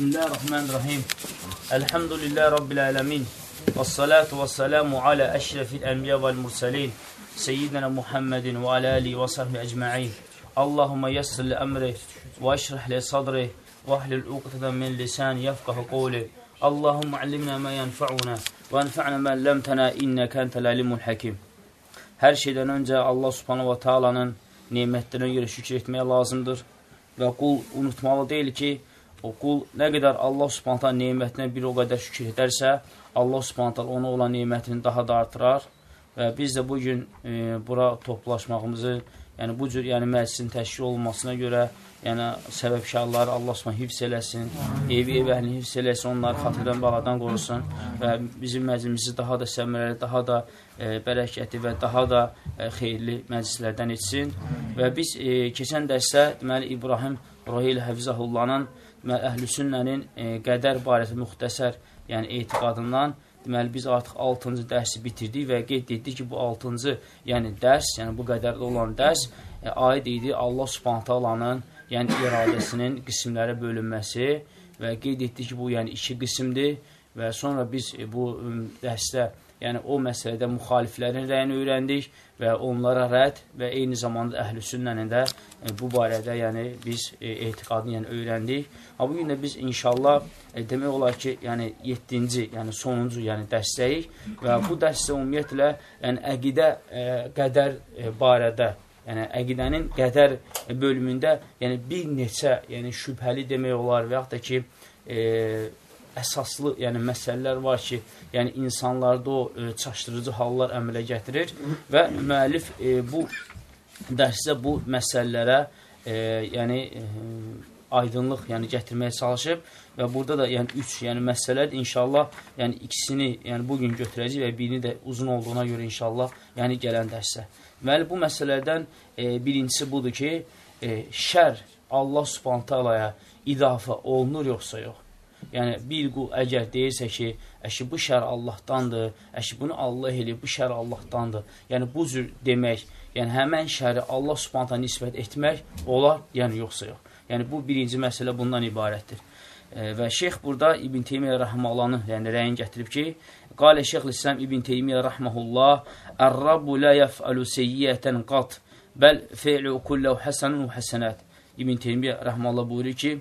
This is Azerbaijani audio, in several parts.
Bismillahirrahmanirrahim. Elhamdülillah Rabbil alemin. Və salatu və salamu alə əşrəfil ənbiya vəl mürsəlin. Seyyidina Muhammedin və alə ali və sahbi əcma'in. Allahumma yassir li əmri və əşrəh li sadri və ahlil uqtadan min lisan yafqahu qawli. Allahumma allimna ma yanfa'una və anfa'na ma ləmtənə innəkə entəl alimul hakim. Hər şeydən öncə Allah subhanahu wa ta'alanın nemətlərinə görə şükür etməyə lazımdır və qul unutmalı deyil ki, o qul nə qədər Allah subhanətə nemətinə bir o qədər şükür edərsə, Allah subhanətə ona olan nemətini daha da artırar və biz də bugün e, bura toplaşmağımızı, yəni bu cür yəni məclisin təşkil olunmasına görə, yəni səbəbkarları Allah subhanətə hifz eləsin, evi ev əhlini hifz eləsin, onları xatırdan baladan qorusun və bizim məclisimizi daha da səmərəli, daha da e, bərəkəti və daha da e, xeyirli məclislərdən etsin və biz e, keçən dərsdə deməli İbrahim Rahil Həfizahullahın əhl-i sünnənin e, qədər barəsi müxtəsər, yəni etiqadından deməli biz artıq 6-cı dərsi bitirdik və qeyd etdik ki, bu 6-cı, yəni dərs, yəni bu qədərdə olan dərs e, aid idi Allah Subhanahu taalanın, yəni iradəsinin qismlərə bölünməsi və qeyd etdik ki, bu yəni iki qismdir və sonra biz e, bu dərsdə yəni o məsələdə müxaliflərin rəyini öyrəndik və onlara rədd və eyni zamanda əhl-i sünnənin də e, bu barədə yəni biz e, etiqadını yəni öyrəndik. Ha bu gün də biz inşallah e, demək olar ki, yəni 7-ci, yəni sonuncu, yəni dərsdəyik və bu dərsdə ümumiyyətlə yəni əqidə qədər barədə yəni əqidənin qədər bölümündə yəni bir neçə yəni şübhəli demək olar və yaxud da ki e, əsaslı yəni məsələlər var ki, yəni insanlarda o e, çaşdırıcı hallar əmələ gətirir və müəllif e, bu dərsdə bu məsələlərə e, yəni e, aydınlıq yəni gətirməyə çalışıb və burada da yəni üç yəni məsələdir. İnşallah yəni ikisini yəni bu gün götürəcəyik və birini də uzun olduğuna görə inşallah yəni gələn dərsə. Deməli bu məsələlərdən e, birincisi budur ki, e, şər Allah Subhanahu taalaya idafa olunur yoxsa yox? Yəni, bir qul əgər deyirsə ki, əşi, bu şər Allahdandır, əşi, bunu Allah eləyir, bu şər Allahdandır. Yəni, bu cür demək, yəni həmən şəri Allah subhanətə nisbət etmək olar, yəni yoxsa yox. Yəni, bu birinci məsələ bundan ibarətdir. E, və şeyx burada İbn Teymiyyə rəhməllanı, yəni rəyin gətirib ki, qalə şeyx İslam İbn Teymiyyə rəhməhullah, Ər-Rabbu lə yəfəlu seyyiyyətən qat, bəl fe'lu kulləv həsənun həsənət. İbn Teymiyyə rəhməllah buyurur ki,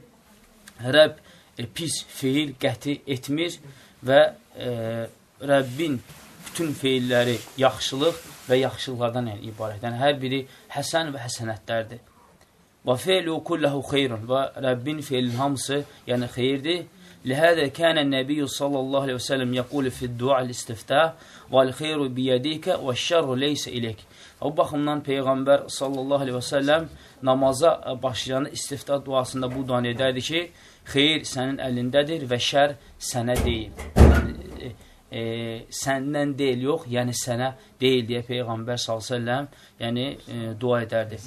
Rəbb e, pis feil qəti etmir və e, Rəbbin bütün feilləri yaxşılıq və yaxşılıqlardan yəni, ibarət. Yəni, hər biri həsən və həsənətlərdir. Və feilu kulləhu xeyrun və Rəbbin feilin hamısı yəni xeyirdir. Lihədə kənə nəbiyyü sallallahu aleyhi və sələm yəqulu fid-dual istiftah vəl-xeyru biyədikə və şərru leysə ilək. O baxımdan Peyğəmbər sallallahu aleyhi və səlləm namaza başlayanı istiftah duasında bu duanı edərdi ki, xeyir sənin əlindədir və şər sənə deyil. Yəni, e, e, səndən deyil, yox, yəni sənə deyil deyə Peyğəmbər s.ə.v yəni, e, dua edərdi.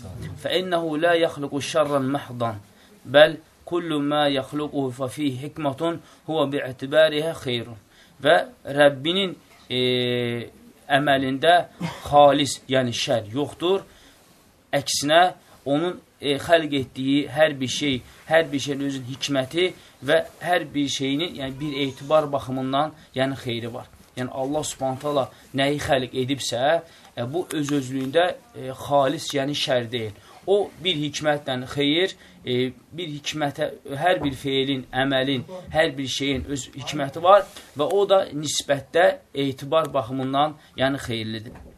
فَإِنَّهُ لَا يَخْلُقُ شَرًّا مَحْضًا bəl kullu mə yaxluquhu fa fihi hikmatun huwa bi'tibariha xeyrun. Və Rəbbinin e, əməlində xalis, yəni şər yoxdur. Əksinə onun e, xəlq etdiyi hər bir şey, hər bir şeyin özün hikməti və hər bir şeyinin yəni bir etibar baxımından yəni xeyri var. Yəni Allah Subhanahu taala nəyi xəlq edibsə, e, bu öz özlüyündə e, xalis, yəni şər deyil. O bir hikmətlə xeyir, e, bir hikmətə, hər bir feilin, əməlin, hər bir şeyin öz hikməti var və o da nisbətdə etibar baxımından yəni xeyirlidir.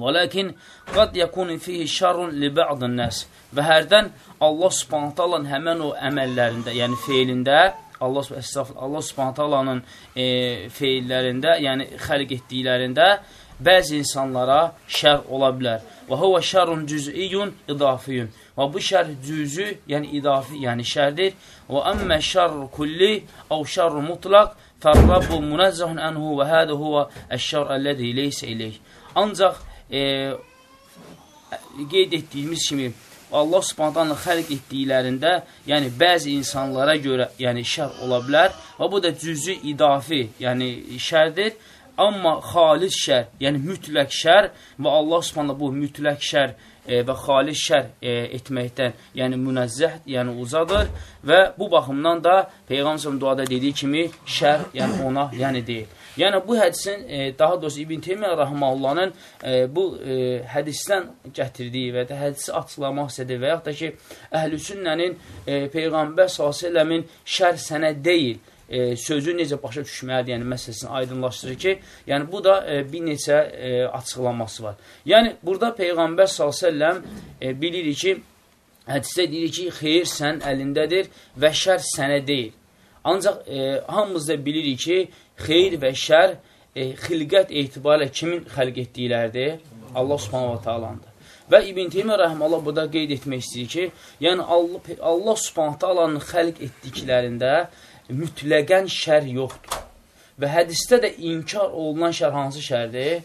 Və lakin qad yakunu fihi şerrun li ba'dın nas. Və hərdən Allah Subhanahu taalanın həmən o əməllərində, yəni feilində Allah Allah Subhanahu taalanın e, feillərində, yəni xəlq etdiklərində bəzi insanlara şər ola bilər. Və huwa şerrun cüz'iyyun idafiyun. Və bu şər cüzü, yəni idafi, yəni şərdir. Və əmmə şerru kulli əv şerru mutlaq fərrabbu munazzahun anhu və hədə huva əş-şər əlləzi leysə ileyh. Ancaq e, qeyd etdiyimiz kimi Allah subhanətənin xəlq etdiklərində, yəni bəzi insanlara görə yəni şər ola bilər və bu da cüzü idafi, yəni şərdir. Amma xalis şər, yəni mütləq şər və Allah subhanətə bu mütləq şər e, və xalis şər e, etməkdən, yəni münəzzəh, yəni uzadır və bu baxımdan da Peyğəmbər duada dediyi kimi şər, yəni ona, yəni deyil. Yəni bu hədisin e, daha doğrusu İbn Teymiyyə rahmehullahın e, bu e, hədisdən gətirdiyi və ya hədisi açıqlamaq istədiyi və yaxud da ki, Əhlüsünnənin e, Peyğəmbər sallallahu şər sənə deyil, e, sözü necə başa düşməlidir, yəni məsələsini aydınlaşdırır ki, yəni bu da e, bir neçə e, açıqlaması var. Yəni burada Peyğəmbər s.ə.v e, bilirik ki, hədisdə deyir ki, xeyir sən əlindədir və şər sənə deyil. Ancaq e, hamımız da bilirik ki, xeyir və şər e, xilqət etibarilə kimin xəlq etdikləridir? Allah subhanahu wa ta'alandır. Və İbn Teymiyyə rəhməllah burada qeyd etmək istəyir ki, yəni Allah, Allah subhanahu ta'alanın xəlq etdiklərində mütləqən şər yoxdur. Və hədisdə də inkar olunan şər hansı şərdir?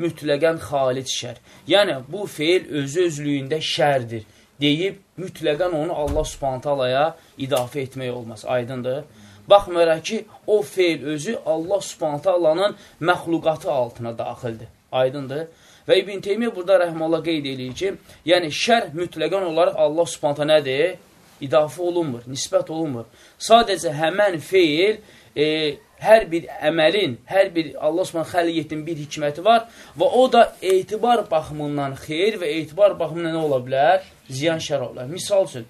Mütləqən xalit şər. Yəni, bu feil özü özlüyündə şərdir deyib, mütləqən onu Allah subhantalaya idafə etmək olmaz. Aydındır. Baxmayaraq ki, o feil özü Allah subhantalanın məxluqatı altına daxildir. Aydındır. Və İbn Teymiyyə burada rəhməllah qeyd edir ki, yəni şər mütləqən olaraq Allah subhanta nədir? idafə olunmur, nisbət olunmur. Sadəcə həmən feil e, hər bir əməlin, hər bir Allah xəlq etdiyin bir hikməti var və o da etibar baxımından xeyir və etibar baxımından nə ola bilər? Ziyan şər ola bilər. Misal üçün,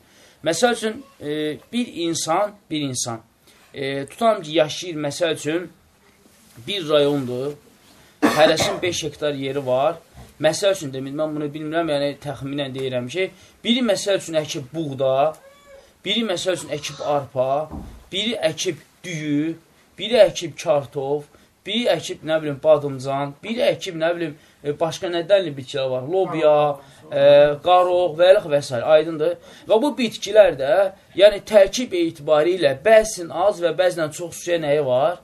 məsəl üçün e, bir insan, bir insan e, tutam ki, yaşayır, məsəl üçün bir rayondur, hərəsin 5 hektar yeri var. Məsəl üçün demək, mən bunu bilmirəm, yəni təxminən deyirəm ki, biri məsəl üçün əkib buğda, Biri məsəl üçün əkib arpa, biri əkib düyü, biri əkib kartof, biri əkib, nə bilim, badımcan, biri əkib, nə bilim, e, başqa nədənli bitkilər var, lobya, e, qaroq və eləx və s. aydındır. Və bu bitkilər də, yəni tərkib etibari ilə bəzən az və bəzən çox suya nəyi var?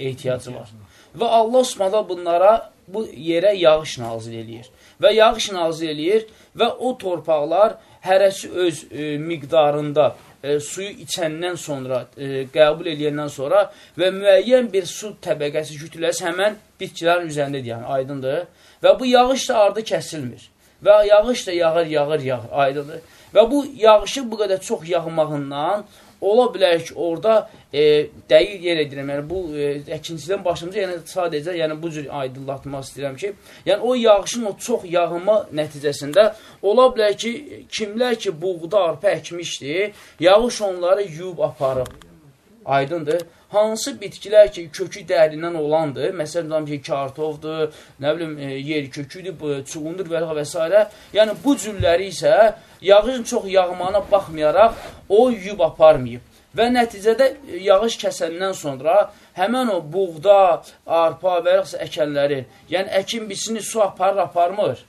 Ehtiyacı var. Və Allah subhanə bunlara bu yerə yağış nazil eləyir. Və yağış nazil eləyir və o torpaqlar hərəsi öz e, miqdarında e, suyu içəndən sonra, e, qəbul eləyəndən sonra və müəyyən bir su təbəqəsi kütləsi həmən bitkilərin üzərindədir, yəni aydındır. Və bu yağış da ardı kəsilmir. Və yağış da yağır, yağır, yağır, aydındır. Və bu yağışı bu qədər çox yağmağından ola bilər ki, orada e, dəqiq yer edirəm. Yəni bu e, əkinçidən başımıza yəni sadəcə yəni bu cür aydınlatmaq istəyirəm ki, yəni o yağışın o çox yağma nəticəsində ola bilər ki, kimlər ki buğda, arpa əkmişdi, yağış onları yuyub aparıb. Aydındır. Hansı bitkilər ki, kökü dərindən olandır, məsələn, ki, kartofdur, nə bilim, e, yer köküdür, çuğundur və, və s. Yəni, bu cürləri isə yağışın çox yağmağına baxmayaraq o yuyub aparmayıb. Və nəticədə yağış kəsəndən sonra həmən o buğda, arpa və yaxud əkənləri, yəni əkin biçini su aparır, aparmır?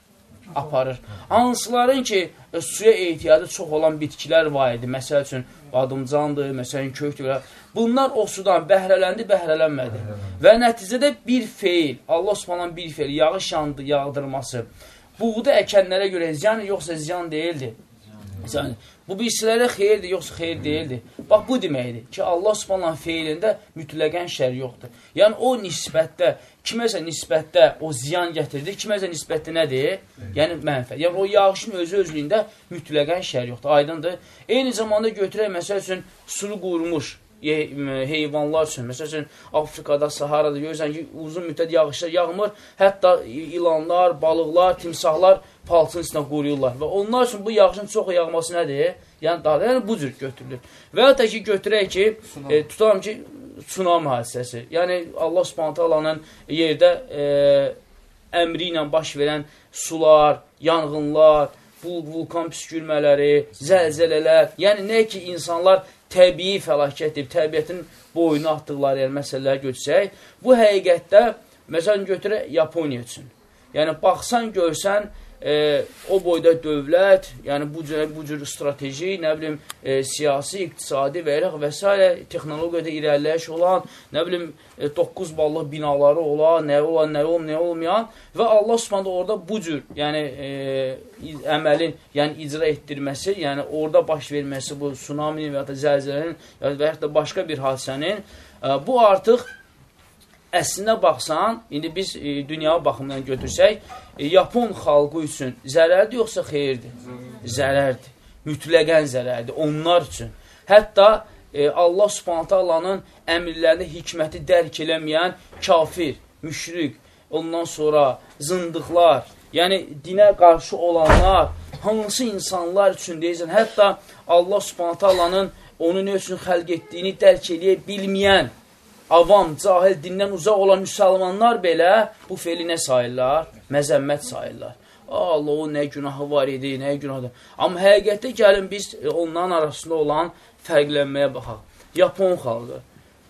Aparır. Hansıların ki, e, suya ehtiyacı çox olan bitkilər var idi. Məsəl üçün, badımcandır, məsələn, kökdür. Bunlar o sudan bəhrələndi, bəhrələnmədi. Və nəticədə bir feil, Allah subhanan bir feil, yağış yandı, yağdırması, buğda əkənlərə görə ziyan yoxsa ziyan deyildi. Yəni, bu birisilərə xeyirdir, yoxsa xeyir deyildi. Bax, bu deməkdir ki, Allah subhanallah feilində mütləqən şər yoxdur. Yəni, o nisbətdə, kiməsə nisbətdə o ziyan gətirdi, kiməsə nisbətdə nədir? Yəni, mənfə. Yəni, o yağışın özü özlüyündə mütləqən şər yoxdur. Aydındır. Eyni zamanda götürək, məsəl üçün, sulu qurumuş heyvanlar üçün. Məsəl üçün, Afrikada, Saharada görürsən ki, uzun müddət yağışlar yağmır, hətta ilanlar, balıqlar, timsahlar palçın üstünə qoruyurlar. Və onlar üçün bu yağışın çox yağması nədir? Yəni, daha da, yəni bu cür götürülür. Və da ki, götürək ki, e, tutalım ki, tsunami hadisəsi. Yəni, Allah subhanətə alanın yerdə e, əmri ilə baş verən sular, yanğınlar, vulkan püskürmələri, zəlzələlər, yəni nə ki, insanlar təbii fəlakət edib, təbiətin boyunu atdıqları yəni, məsələləri götürsək, bu həqiqətdə, məsələn, götürək Yaponiya üçün. Yəni, baxsan, görsən, e, o boyda dövlət, yəni bu cür, bu cür strateji, nə bilim, e, siyasi, iqtisadi və elə və s. texnologiyada irəliləyiş olan, nə bilim, e, 9 ballıq binaları olan, nə olan, nə olan, nə olmayan və Allah Subhanahu orada bu cür, yəni e, əməlin, yəni icra etdirməsi, yəni orada baş verməsi bu tsunaminin və ya da zəlzələnin və ya da başqa bir hadisənin e, bu artıq əslinə baxsan, indi biz e, dünya baxımından götürsək, e, Yapon xalqı üçün zərərdir yoxsa xeyirdir? Zərərdir. Mütləqən zərərdir onlar üçün. Hətta e, Allah Subhanahu taalanın əmrlərini, hikməti dərk eləməyən kafir, müşrik, ondan sonra zındıqlar, yəni dinə qarşı olanlar, hansı insanlar üçün deyirsən, hətta Allah Subhanahu taalanın onu nə üçün xəlq etdiyini dərk eləyə bilməyən avam, cahil, dindən uzaq olan müsəlmanlar belə bu feli nə sayırlar? Məzəmmət sayırlar. Allah, o nə günahı var idi, nə günahı Amma həqiqətdə gəlin biz onların arasında olan fərqlənməyə baxaq. Yapon xalqı.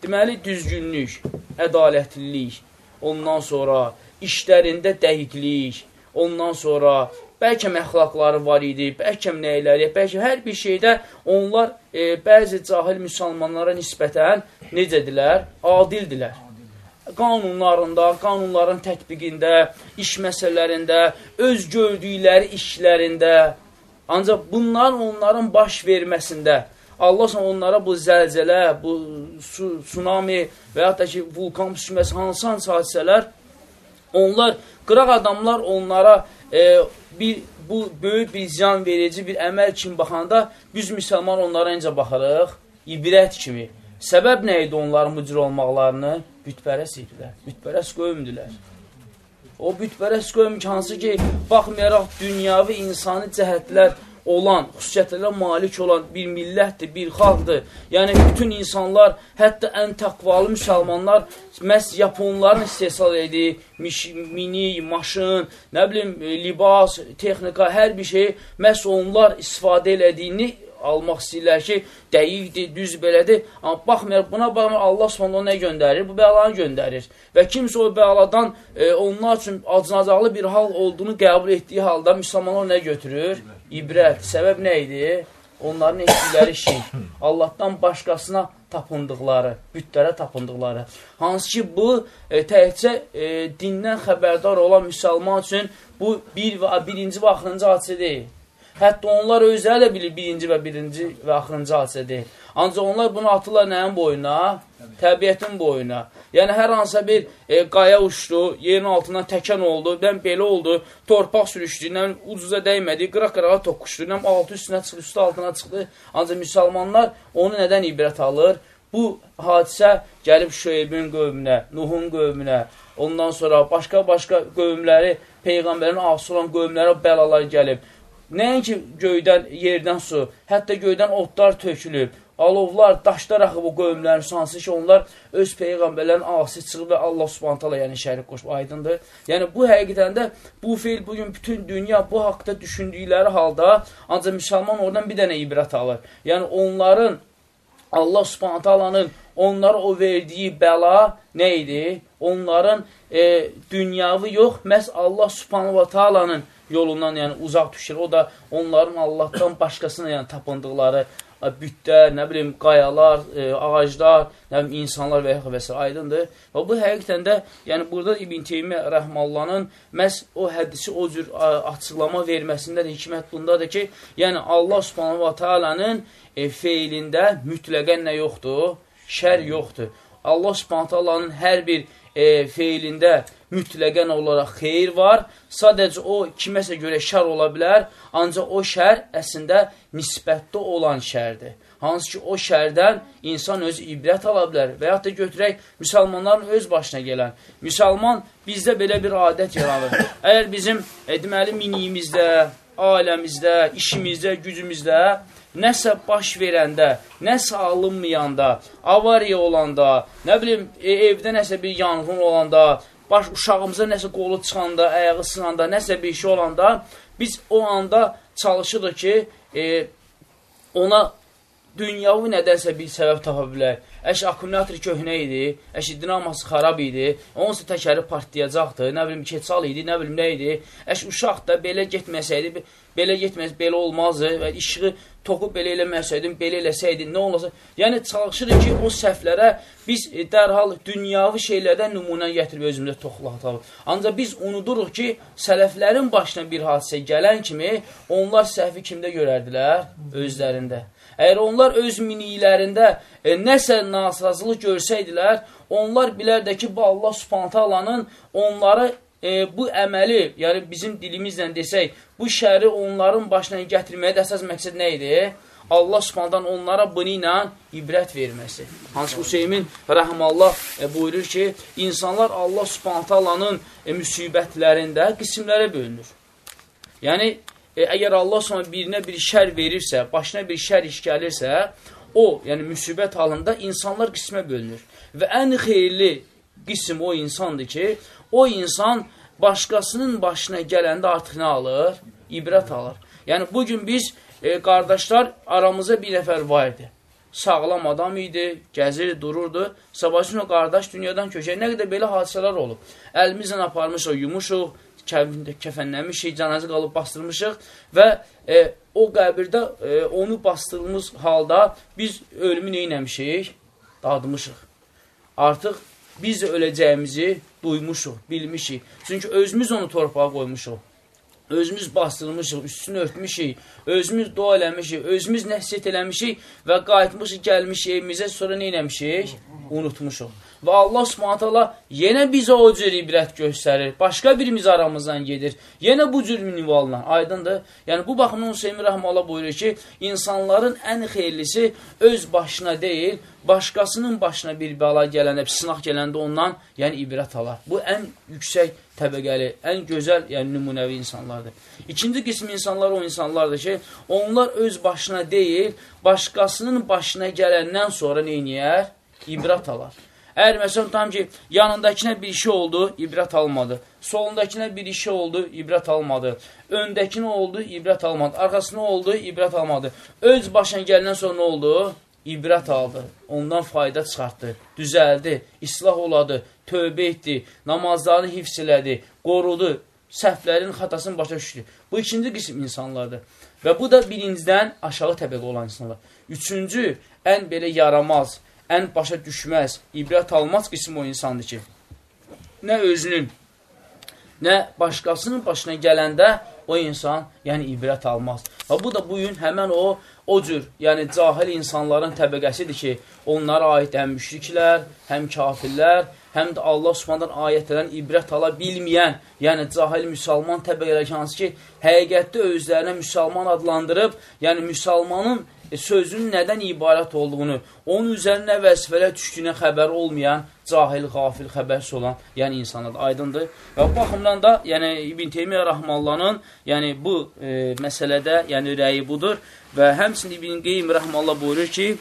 Deməli, düzgünlük, ədalətlilik, ondan sonra işlərində dəqiqlik, ondan sonra bəlkə əxlaqları var idi, bəlkə nəyləri, bəlkə hər bir şeydə onlar e, bəzi cahil müsəlmanlara nisbətən necədirlər? Adildilər. Qanunlarında, qanunların tətbiqində, iş məsələlərində, öz gördükləri işlərində, ancaq bunların onların baş verməsində, Allah onlara bu zəlzələ, bu su, tsunami və yaxud da ki, vulkan püskürməsi, hansı-hansı hadisələr, onlar, qıraq adamlar onlara e, bir bu böyük bir ziyan verici bir əməl kimi baxanda biz müsəlman onlara necə baxırıq? İbrət kimi. Səbəb nə idi onların cür olmaqlarını? Bütpərəs idilər. Bütpərəs qövmdülər. O bütpərəs qövm hansı ki, baxmayaraq dünyavi insani cəhətlər olan, xüsusiyyətlərə malik olan bir millətdir, bir xalqdır. Yəni, bütün insanlar, hətta ən təqvalı müsəlmanlar məhz yaponların istehsal edir, mini, maşın, nə bilim, libas, texnika, hər bir şey məhz onlar istifadə elədiyini almaq istəyirlər ki, dəqiqdir, düz belədir. Amma baxmayaraq, buna baxmayaraq Allah sonra nə göndərir? Bu bəlanı göndərir. Və kimsə o bəladan e, onlar üçün acınacaqlı bir hal olduğunu qəbul etdiyi halda müsəlmanlar nə götürür? ibrət. Səbəb nə idi? Onların etdikləri şey, Allahdan başqasına tapındıqları, bütlərə tapındıqları. Hansı ki, bu e, təhcə e, dindən xəbərdar olan müsəlman üçün bu bir və birinci və axırıncı hadisə deyil. Hətta onlar özləri də bilir birinci və birinci və axırıncı hadisə deyil. Ancaq onlar bunu atırlar nəyin boyuna? Təbiətin boyuna. Yəni, hər hansısa bir e, qaya uçdu, yerin altından təkən oldu, nəm belə oldu, torpaq sürüşdü, nəm ucuza dəymədi, qıraq-qırağa toqquşdu, nəm altı üstünə çıxdı, üstü altına çıxdı. Ancaq müsəlmanlar onu nədən ibrət alır? Bu hadisə gəlib Şöybün qövmünə, Nuhun qövmünə, ondan sonra başqa-başqa qövmləri, Peyğəmbərin ası olan qövmlərə bəlalar gəlib. Nəinki göydən, yerdən su, hətta göydən otlar tökülüb, alovlar, daşlar axıb o qövmlərin hansı ki, onlar öz peyğəmbərlərin ağası çıxıb və Allah subhantala yəni şərik qoşub, aydındır. Yəni, bu həqiqətən də bu feil bugün bütün dünya bu haqda düşündükləri halda ancaq müsəlman oradan bir dənə ibrət alır. Yəni, onların Allah subhantalanın onlara o verdiyi bəla nə idi? Onların e, dünyavi yox, məhz Allah subhanahu taalanın yolundan yəni uzaq düşür. O da onların Allahdan başqasına yəni tapındıqları bütlər, nə bilim, qayalar, e, ağaclar, nə bilim, insanlar və yaxud və s. aydındır. Və bu həqiqətən də, yəni burada İbn Teymiyyə rəhmallanın məhz o hədisi o cür açıqlama verməsində də hikmət bundadır ki, yəni Allah subhanahu wa ta'alanın e, feilində mütləqən nə yoxdur? Şər yoxdur. Allah subhanahu wa ta'alanın hər bir e, feilində mütləqən olaraq xeyir var. Sadəcə o kiməsə görə şər ola bilər, ancaq o şər əslində nisbətdə olan şərdir. Hansı ki, o şərdən insan özü ibrət ala bilər və yaxud da götürək müsəlmanların öz başına gələn. Müsəlman bizdə belə bir adət yaranır. Əgər bizim, e, deməli, miniyimizdə, aləmizdə, işimizdə, gücümüzdə nəsə baş verəndə, nəsə alınmayanda, avariya olanda, nə bilim, e, evdə nəsə bir yanğın olanda, baş uşağımıza nəsə qolu çıxanda, ayağı sınanda, nəsə bir şey olanda, biz o anda çalışırıq ki, e, ona dünyavi nədənsə bir səbəb tapa bilək. Əş akkumulyator köhnə idi, əş dinaması xarab idi, onsa təkəri partlayacaqdı, nə bilim keçal idi, nə bilim nə idi. Əş uşaq da belə getməsəydi, belə getməz, belə olmazdı və işığı toxu belə eləməsəydin, belə eləsəydin, nə olasa. Yəni çalışırıq ki, o səhvlərə biz e, dərhal dünyavi şeylərdən nümunə gətirib özümüzə toxulataq. Ancaq biz unuduruq ki, sələflərin başına bir hadisə gələn kimi onlar səhvi kimdə görərdilər? Özlərində. Əgər onlar öz miniklərində e, nəsə nasazlıq görsəydilər, onlar bilərdə ki, bu Allah subhanətə alanın onları e, bu əməli, yəni bizim dilimizlə desək, bu şəri onların başına gətirməyə də əsas məqsəd nə idi? Allah subhanədən onlara bunu ilə ibrət verməsi. Hansı Hüseymin rəhməllah e, buyurur ki, insanlar Allah subhanətəlanın e, müsibətlərində qismlərə bölünür. Yəni, e, əgər Allah subhanə birinə bir şər verirsə, başına bir şər iş gəlirsə, o, yəni müsibət halında insanlar qismə bölünür. Və ən xeyirli qism o insandır ki, o insan başqasının başına gələndə artıq nə alır? İbrət alır. Yəni, bugün biz e, qardaşlar aramızda bir nəfər var idi. Sağlam adam idi, gəzir, dururdu. Sabahçın o qardaş dünyadan köşək. Nə qədər belə hadisələr olub. Əlimizlə aparmışıq, yumuşuq, kəfənləmişik, cənazə qalıb bastırmışıq və e, o qəbirdə e, onu bastırılmış halda biz ölümü neynəmişik? Dadmışıq. Artıq biz öləcəyimizi duymuşuq, bilmişik. Çünki özümüz onu torpağa qoymuşuq özümüz bastırmışıq, üstünü örtmüşük, özümüz dua eləmişik, özümüz nəsiyyət eləmişik və qayıtmışıq, gəlmişik evimizə, sonra nə eləmişik? Unutmuşuq. Və Allah subhanətələ yenə bizə o cür ibrət göstərir. Başqa birimiz aramızdan gedir. Yenə bu cür minvalına. Aydındır. Yəni, bu baxımdan Hüseyin Rəhmələ buyurur ki, insanların ən xeyirlisi öz başına deyil, başqasının başına bir bəla gələndə, bir sınaq gələndə ondan yəni ibrət alar. Bu ən yüksək təbəqəli, ən gözəl, yəni nümunəvi insanlardır. İkinci qism insanlar o insanlardır ki, onlar öz başına deyil, başqasının başına gələndən sonra neyniyər? İbrət alar. Əgər məsələn tam ki, yanındakına bir işi oldu, ibrət almadı. Solundakına bir işi oldu, ibrət almadı. Öndəkinə oldu, ibrət almadı. Arxasına oldu, ibrət almadı. Öz başına gəlindən sonra oldu? ibrət aldı, ondan fayda çıxartdı, düzəldi, islah oladı, tövbə etdi, namazlarını hifz elədi, qorudu, səhvlərin xatasını başa düşdü. Bu ikinci qism insanlardır. Və bu da birincidən aşağı təbəqə olan insanlar. Üçüncü, ən belə yaramaz, ən başa düşməz, ibrət almaz qism o insandır ki, nə özünün, nə başqasının başına gələndə o insan, yəni ibrət almaz. Və bu da bugün həmən o o cür, yəni cahil insanların təbəqəsidir ki, onlara aid həm müşriklər, həm kafirlər, həm də Allah subhandan ayətlərdən ibrət ala bilməyən, yəni cahil müsəlman təbəqələr hansı ki, həqiqətdə özlərinə müsəlman adlandırıb, yəni müsəlmanın e, sözün nədən ibarət olduğunu, onun üzərində vəzifələr düşdüyünə xəbər olmayan, cahil, qafil, xəbərsiz olan, yəni insanlar aydındır. Və bu baxımdan da, yəni İbn Teymiyyə Rəhmallanın, yəni bu e, məsələdə, yəni rəyi budur və həmçinin İbn Qeym Rəhmallah buyurur ki,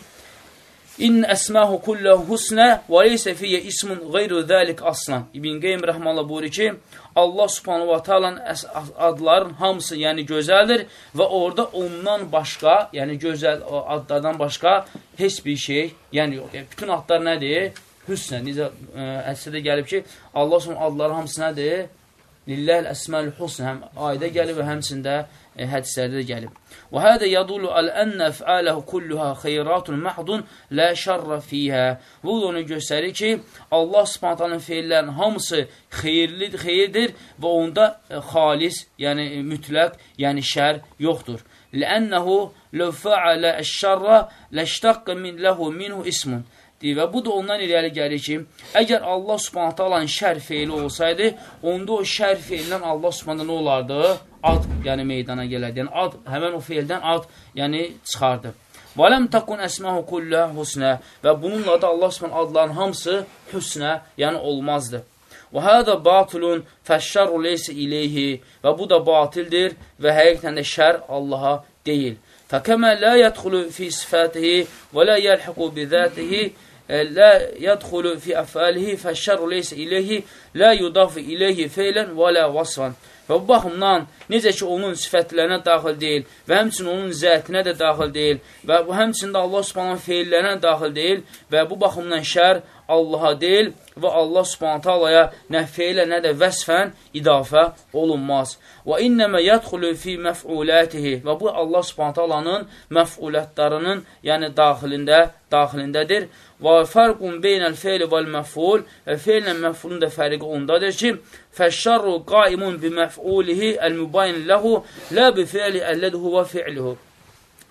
İn əsməhu kulləhu husnə və leysə fiyyə ismun qeyru zəlik aslan. İbn Qeym Rəhmallah buyurur ki, Allah subhanahu wa ta'alanın adların hamısı yəni gözəldir və orada ondan başqa, yəni gözəl adlardan başqa heç bir şey yəni yox. Yəni, bütün adlar nədir? Hüsnə. Necə əsrdə gəlib ki, Allah subhanahu adları hamısı nədir? Lilləl əsməl husnə. Həm ayda gəlib və həmçində e, hədislərdə də gəlib. Və hədə yadulu əl-ənnə fəaləhu kulluha xeyratun məhdun lə şərrə fiyhə. Bu onu göstərir ki, Allah subhantanın feillərinin hamısı xeyirlidir, xeyirdir və onda e, xalis, yəni e, mütləq, yəni şər yoxdur. Ləənnəhu ləv fəalə əş-şərrə ləştəqqə min ləhu minhu ismun deyir. Və bu da ondan irəli gəlir ki, əgər Allah subhanətə alan şər feili olsaydı, onda o şər feilindən Allah subhanətə nə olardı? Ad, yəni meydana gələrdi. Yəni ad, həmən o feildən ad, yəni çıxardı. Və ləm takun əsməhu kullə husnə və bununla da Allah subhanətə adların hamısı hüsnə, yəni olmazdı. Və hədə batulun fəşşəru leysə ileyhi və bu da batildir və həqiqətən də şər Allaha deyil. Fəkəmə lə yədxulu fi sifətihi və lə yəlhiqu bi zətihi لا يدخل في أفعاله فالشر ليس إليه لا يضاف إليه فعلا ولا وصفا Və bu baxımdan necə ki, onun sifətlərinə daxil deyil və həmçinin onun zətinə də daxil deyil və bu həmçində Allah subhanın feillərinə daxil deyil və bu baxımdan şər Allaha deyil və Allah subhanətə alaya nə feylə, nə də vəsfən idafə olunmaz. Və innəmə yədxulü fi məf'ulətihi və bu Allah subhanətə alanın məf'ulətlərinin, yəni daxilində, daxilindədir. Və fərqun beynəl feyli vəl məf'ul və feyllə məf'ulun da fərqi ondadır ki, fəşşarru qaimun bi məf'ulihi əl-mübayin ləhu lə bi feyli əllədi huvə fi'lihu.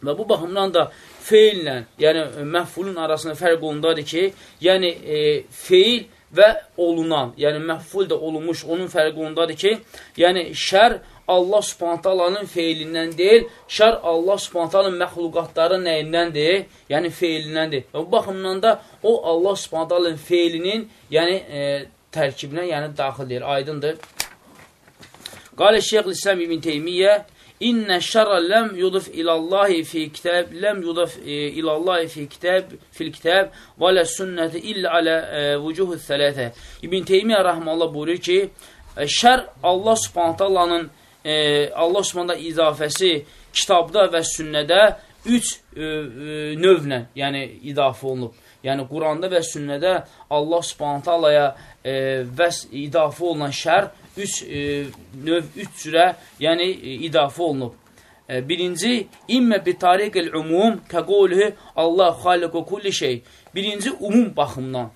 Və bu baxımdan da feillə, yəni məhfulun arasında fərq ondadır ki, yəni e, feil və olunan, yəni məhful da olunmuş, onun fərqi ondadır ki, yəni şər Allah subhantalanın feilindən deyil, şər Allah subhantalanın məxluqatları nəyindəndir? Yəni feilindəndir. Və bu baxımdan da o Allah subhantalanın feilinin yəni e, tərkibinə yəni daxildir, aydındır. Qalə Şeyx İslam İbn Teymiyyə İnnə şərə ləm yuduf ilallahi fi kitab, ləm yuduf e, ilallahi fi kitab, fil kitab və lə sünnəti illə alə e, vücuhu thələtə. İbn Teymiyyə rəhməllah buyurur ki, e, şər Allah subhantallanın Allah subhantallah izafəsi kitabda və sünnədə üç növlə, yəni idafə olunub. Yəni, Quranda və sünnədə Allah subhantalaya vəs idafə olunan şər üç e, növ, üç cürə, yəni e, idafə olunub. E, birinci, immə bi tariqil umum kəqolühü Allah xaliqu kulli şey. Birinci, umum baxımdan.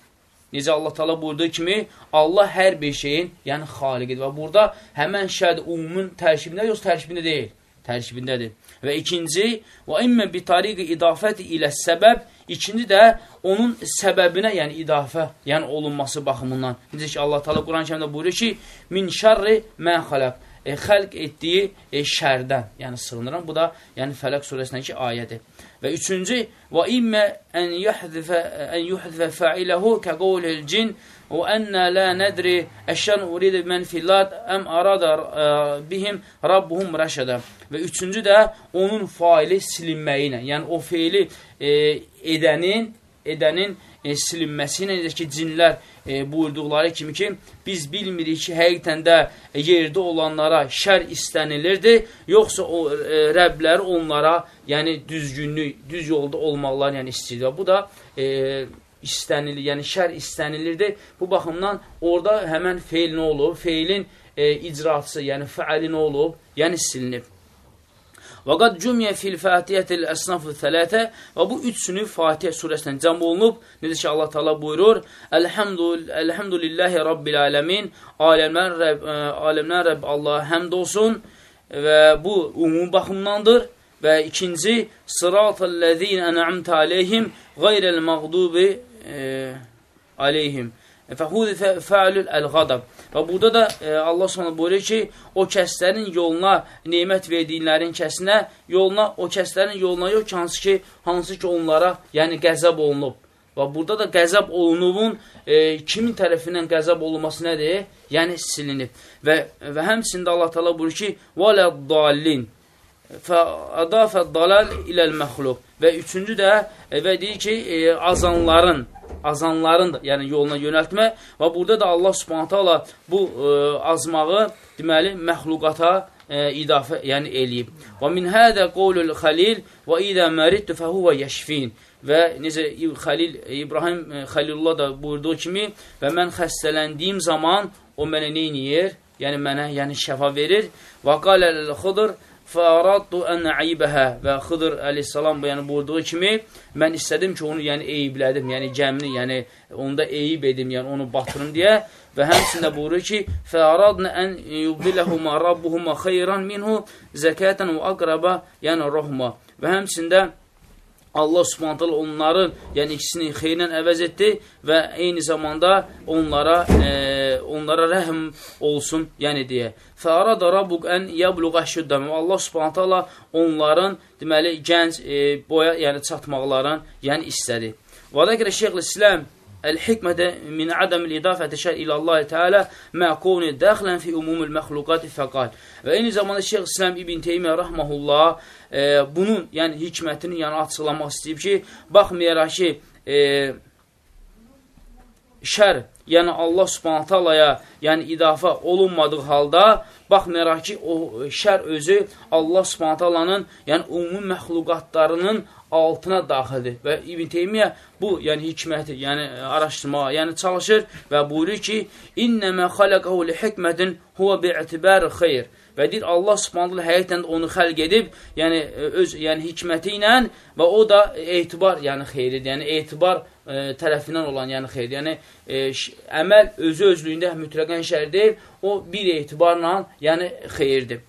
Necə Allah tala buyurduğu kimi, Allah hər bir şeyin, yəni xaliqidir. Və burada həmən şəhəd umumun tərkibində, yox tərkibində deyil, tərkibindədir. Və ikinci, və immə bi tariqi idafəti ilə səbəb, İkinci də onun səbəbinə, yəni idafə, yəni olunması baxımından. Necə ki, Allah Taala Quran-Kərimdə buyurur ki, min şərri mən xələq. E, xəlq etdiyi e, şərdən, yəni sığınıram. Bu da yəni Fələq surəsindəki ayədir. Və üçüncü, və immə ən yuhdifə ən yuhdifə fa'iləhu kəqulil cin və ennə la nedri əşşən uridə mən fillat əm arada ə, bihim rabbuhum rəşədə. Və üçüncü də onun faili silinməyi ilə, yəni o feili e, edənin, edənin e, silinməsi ilə, necə ki, cinlər e, buyurduqları kimi ki, biz bilmirik ki, həqiqətən də yerdə olanlara şər istənilirdi, yoxsa o e, Rəbləri onlara, yəni düzgünlük, düz yolda olmaqlarını yəni, istəyirdi. Bu da e, istənilir, yəni şər istənilirdi. Bu baxımdan orada həmən feil nə olub? Feilin e, icrası, yəni fəali nə olub? Yəni silinib. Və qad cümiyə fil fətiyyətil əsnafı thələtə və bu üç sünüf Fatihə surəsindən cəm olunub. Necə ki, Allah Taala buyurur: "Elhamdülillahi rabbil alamin." Aləmlər Rəbb, e, aləmlər Rəbb Allah həmd olsun və bu ümumi baxımdandır. Və ikinci, sıratəl-ləzîn ən'amtə aleyhim qayrəl məğdubi e, aleyhim. Fəhudifə fəalül əl-qadab. Və burada da e, Allah sonra buyurur ki, o kəslərin yoluna, neymət verdiklərin kəsinə, yoluna, o kəslərin yoluna yox ki, hansı ki, hansı ki onlara, yəni qəzəb olunub. Və burada da qəzəb olunubun e, kimin tərəfindən qəzəb olunması nədir? Yəni silinib. Və, və həmsində Allah təala buyurur ki, "Və dallin" fəadafə dalal iləl məxluq. Və üçüncü də e, və deyir ki, e, azanların azanların yəni yoluna yönəltmək və burada da Allah Subhanahu taala bu e, azmağı deməli məxluqata e, idafə, yəni eləyib. Və min hada qawlul Xəlil və idə məridtu fəhuva yəşfin. Və necə Xəlil İbrahim e, Xəlilullah da buyurduğu kimi və mən xəstələndiyim zaman o mənə nə edir? Yəni mənə yəni şəfa verir. Və qaləl Xudr Fəraddu ən əybəhə və Xıdır əleyhissalam yəni buyurduğu kimi mən istədim ki, onu yəni eyiblədim, yəni gəmini, yəni onda eyib edim, yəni onu batırım deyə və həmçində buyurur ki, fəradnə ən yubdiləhuma rabbuhuma xeyran minhu zəkətən və aqraba yəni rohma və həmçində Allah subhanətələ onların, yəni ikisini xeyrlə əvəz etdi və eyni zamanda onlara, e, onlara rəhm olsun, yəni deyə. Fərada rabbuq ən yabluğa şüddəm. Allah subhanətələ onların, deməli, gənc e, boya, yəni çatmaqların, yəni istədi. Və da görə Şeyh İslam Min ədəmil idafəti şər ilə Allah-u Teala məquni dəxlən fi umumul məxluqati fəqal. Və eyni zamanda Şeyh İslam İbn Teymiyyə rəhməhullah e, bunun, yəni hikmətini yəni açıqlamaq istəyib ki, baxmayaraq ki, e, şər, yəni Allah subhanət alaya yəni idafə olunmadığı halda, baxmayaraq ki, o şər özü Allah subhanət alanın yəni umumi məxluqatlarının altına daxildir. Və İbn Teymiyyə bu, yəni hikməti, yəni araşdırmağa, yəni çalışır və buyurur ki, İnnəmə xaləqəhu li hikmətin huva bi'tibari xeyr. Və deyir, Allah subhanallah həqiqətən onu xəlq edib, yəni öz yəni hikməti ilə və o da etibar, yəni xeyridir. Yəni etibar e, tərəfindən olan yəni xeyir. Yəni e, əməl özü özlüyündə mütləqən şər deyil, o bir etibarla yəni xeyirdir.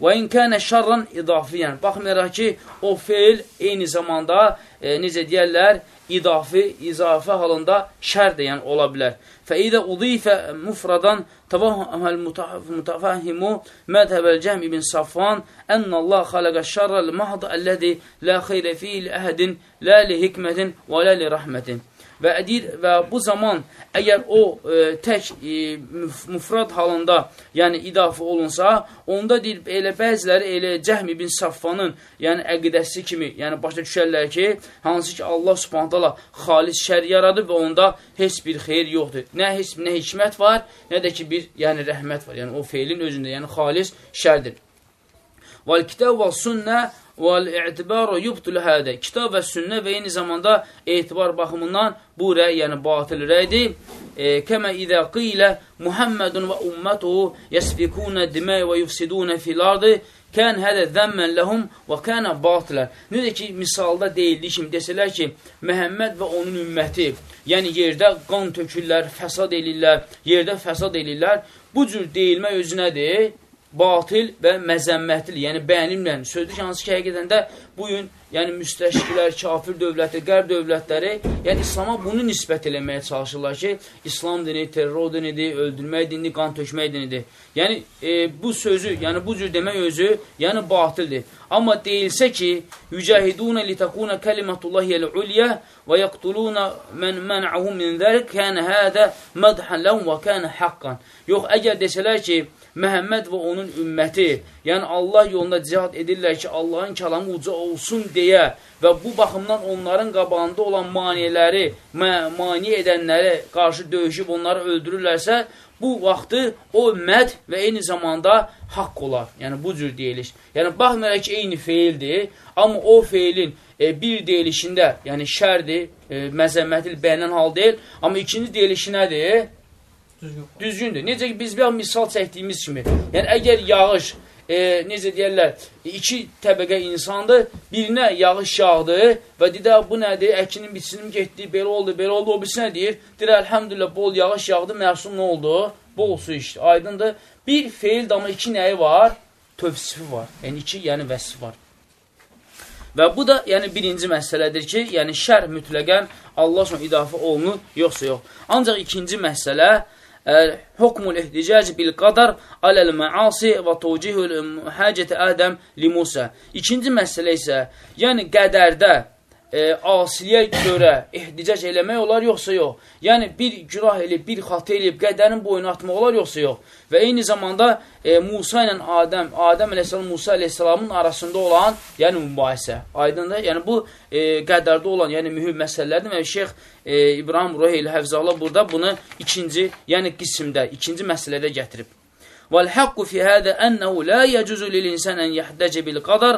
Və in kənə şərran idafiyən. Baxmayaraq ki, o feil eyni zamanda, e, necə deyərlər, idafi, izafə halında şər deyən ola bilər. Fəidə udifə mufradan tavahəl mutafəhimu mədhəbəl cəhm ibn Safvan ennəllah xaləqə şərrəl mahd əlləzi lə xeyrə fi əhədin lə li hikmətin və lə li rəhmətin. Və deyir, və bu zaman əgər o e, tək e, müfrad halında, yəni idafə olunsa, onda deyir, elə bəziləri elə Cəhm ibn Saffanın, yəni əqidəsi kimi, yəni başa düşərlər ki, hansı ki Allah Subhanahu xalis şər yaradıb və onda heç bir xeyir yoxdur. Nə heç nə hikmət var, nə də ki bir, yəni rəhmət var. Yəni o feilin özündə, yəni xalis şərdir. Vəl kitab və sünnə Vəl-i'tibaru yubtul hədə. Kitab və sünnə və eyni zamanda etibar baxımından bu rəy, yəni batil rəydir. E, Kəmə idə qilə Muhammedun və ummətuhu yəsfikunə demək və yufsidunə filardır. Kən hədə zəmmən ləhum və kənə batilən. Necə ki, misalda deyildi ki, desələr ki, Məhəmməd və onun ümməti, yəni yerdə qan tökürlər, fəsad elirlər, yerdə fəsad elirlər. Bu cür deyilmək özü nədir? Batil və məzəmmətli, yəni bəyənilməyən sözdür ki, hansı ki, həqiqətən də bu gün yəni müstəşkilər, kafir dövləti, qərb dövlətləri, yəni İslama bunu nisbət eləməyə çalışırlar ki, İslam dini, terror dinidir, öldürmək dinidir, qan tökmək dinidir. Yəni e, bu sözü, yəni bu cür demək özü, yəni batildir. Amma deyilsə ki, yücəhidunə litəkunə kəlimatullahi əl-ulyə və yəqtulunə mən mən'ahum min zəlik, kənə hədə mədhən ləhum və kənə haqqan. Yox, əgər desələr ki, Məhəmməd və onun ümməti, yəni Allah yolunda cihad edirlər ki, Allahın kəlamı uca olsun deyə və bu baxımdan onların qabağında olan maniləri, mani edənləri qarşı döyüşüb onları öldürürlərsə, bu vaxtı o ümmət və eyni zamanda haqq olar. Yəni, bu cür deyilir. Yəni, baxmayaraq ki, eyni feildir, amma o feilin e, bir deyilişində, yəni şərdir, e, məzəmmətli bəyənən hal deyil, amma ikinci deyilişi nədir? Düzgündür. Necə ki, biz bir misal çəkdiyimiz kimi, yəni əgər yağış, e, necə deyərlər, iki təbəqə insandır, birinə yağış yağdı və dedə, bu nədir, əkinin biçinin getdi, belə oldu, belə oldu, o birisi nə deyir? Deyir, əlhəmdülillah, bol yağış yağdı, məhsul nə oldu? Bol su işdir, aydındır. Bir feil dama iki nəyi var? Tövsifi var, yəni iki, yəni vəsif var. Və bu da yəni birinci məsələdir ki, yəni şər mütləqən Allah üçün idafə olunur, yoxsa yox. Ancaq ikinci məsələ, hukmul ihticac bil qadar aləl məasi və tuvcihul həcəti Ədəm li Musa. İkinci məsələ isə, yəni qədərdə e, asiliyə görə ehticac eləmək olar, yoxsa yox? Yəni, bir günah eləyib, bir xatı eləyib, qədərin boyunu atmaq olar, yoxsa yox? Və eyni zamanda e, Musa ilə Adəm, Adəm əleyhissalam, Musa əleyhissalamın arasında olan, yəni mübahisə. Aydındır? Yəni, bu e, qədərdə olan, yəni mühüm məsələlərdir və Şeyx e, İbrahim Ruheyl Həvzələ burada bunu ikinci, yəni qismdə, ikinci məsələdə gətirib. وَالْحَقُّ فِي هَذَا أَنَّهُ لَا يَجُزُ لِلْإِنسَانَ أَنْ يَحْدَجِ بِالْقَدَرِ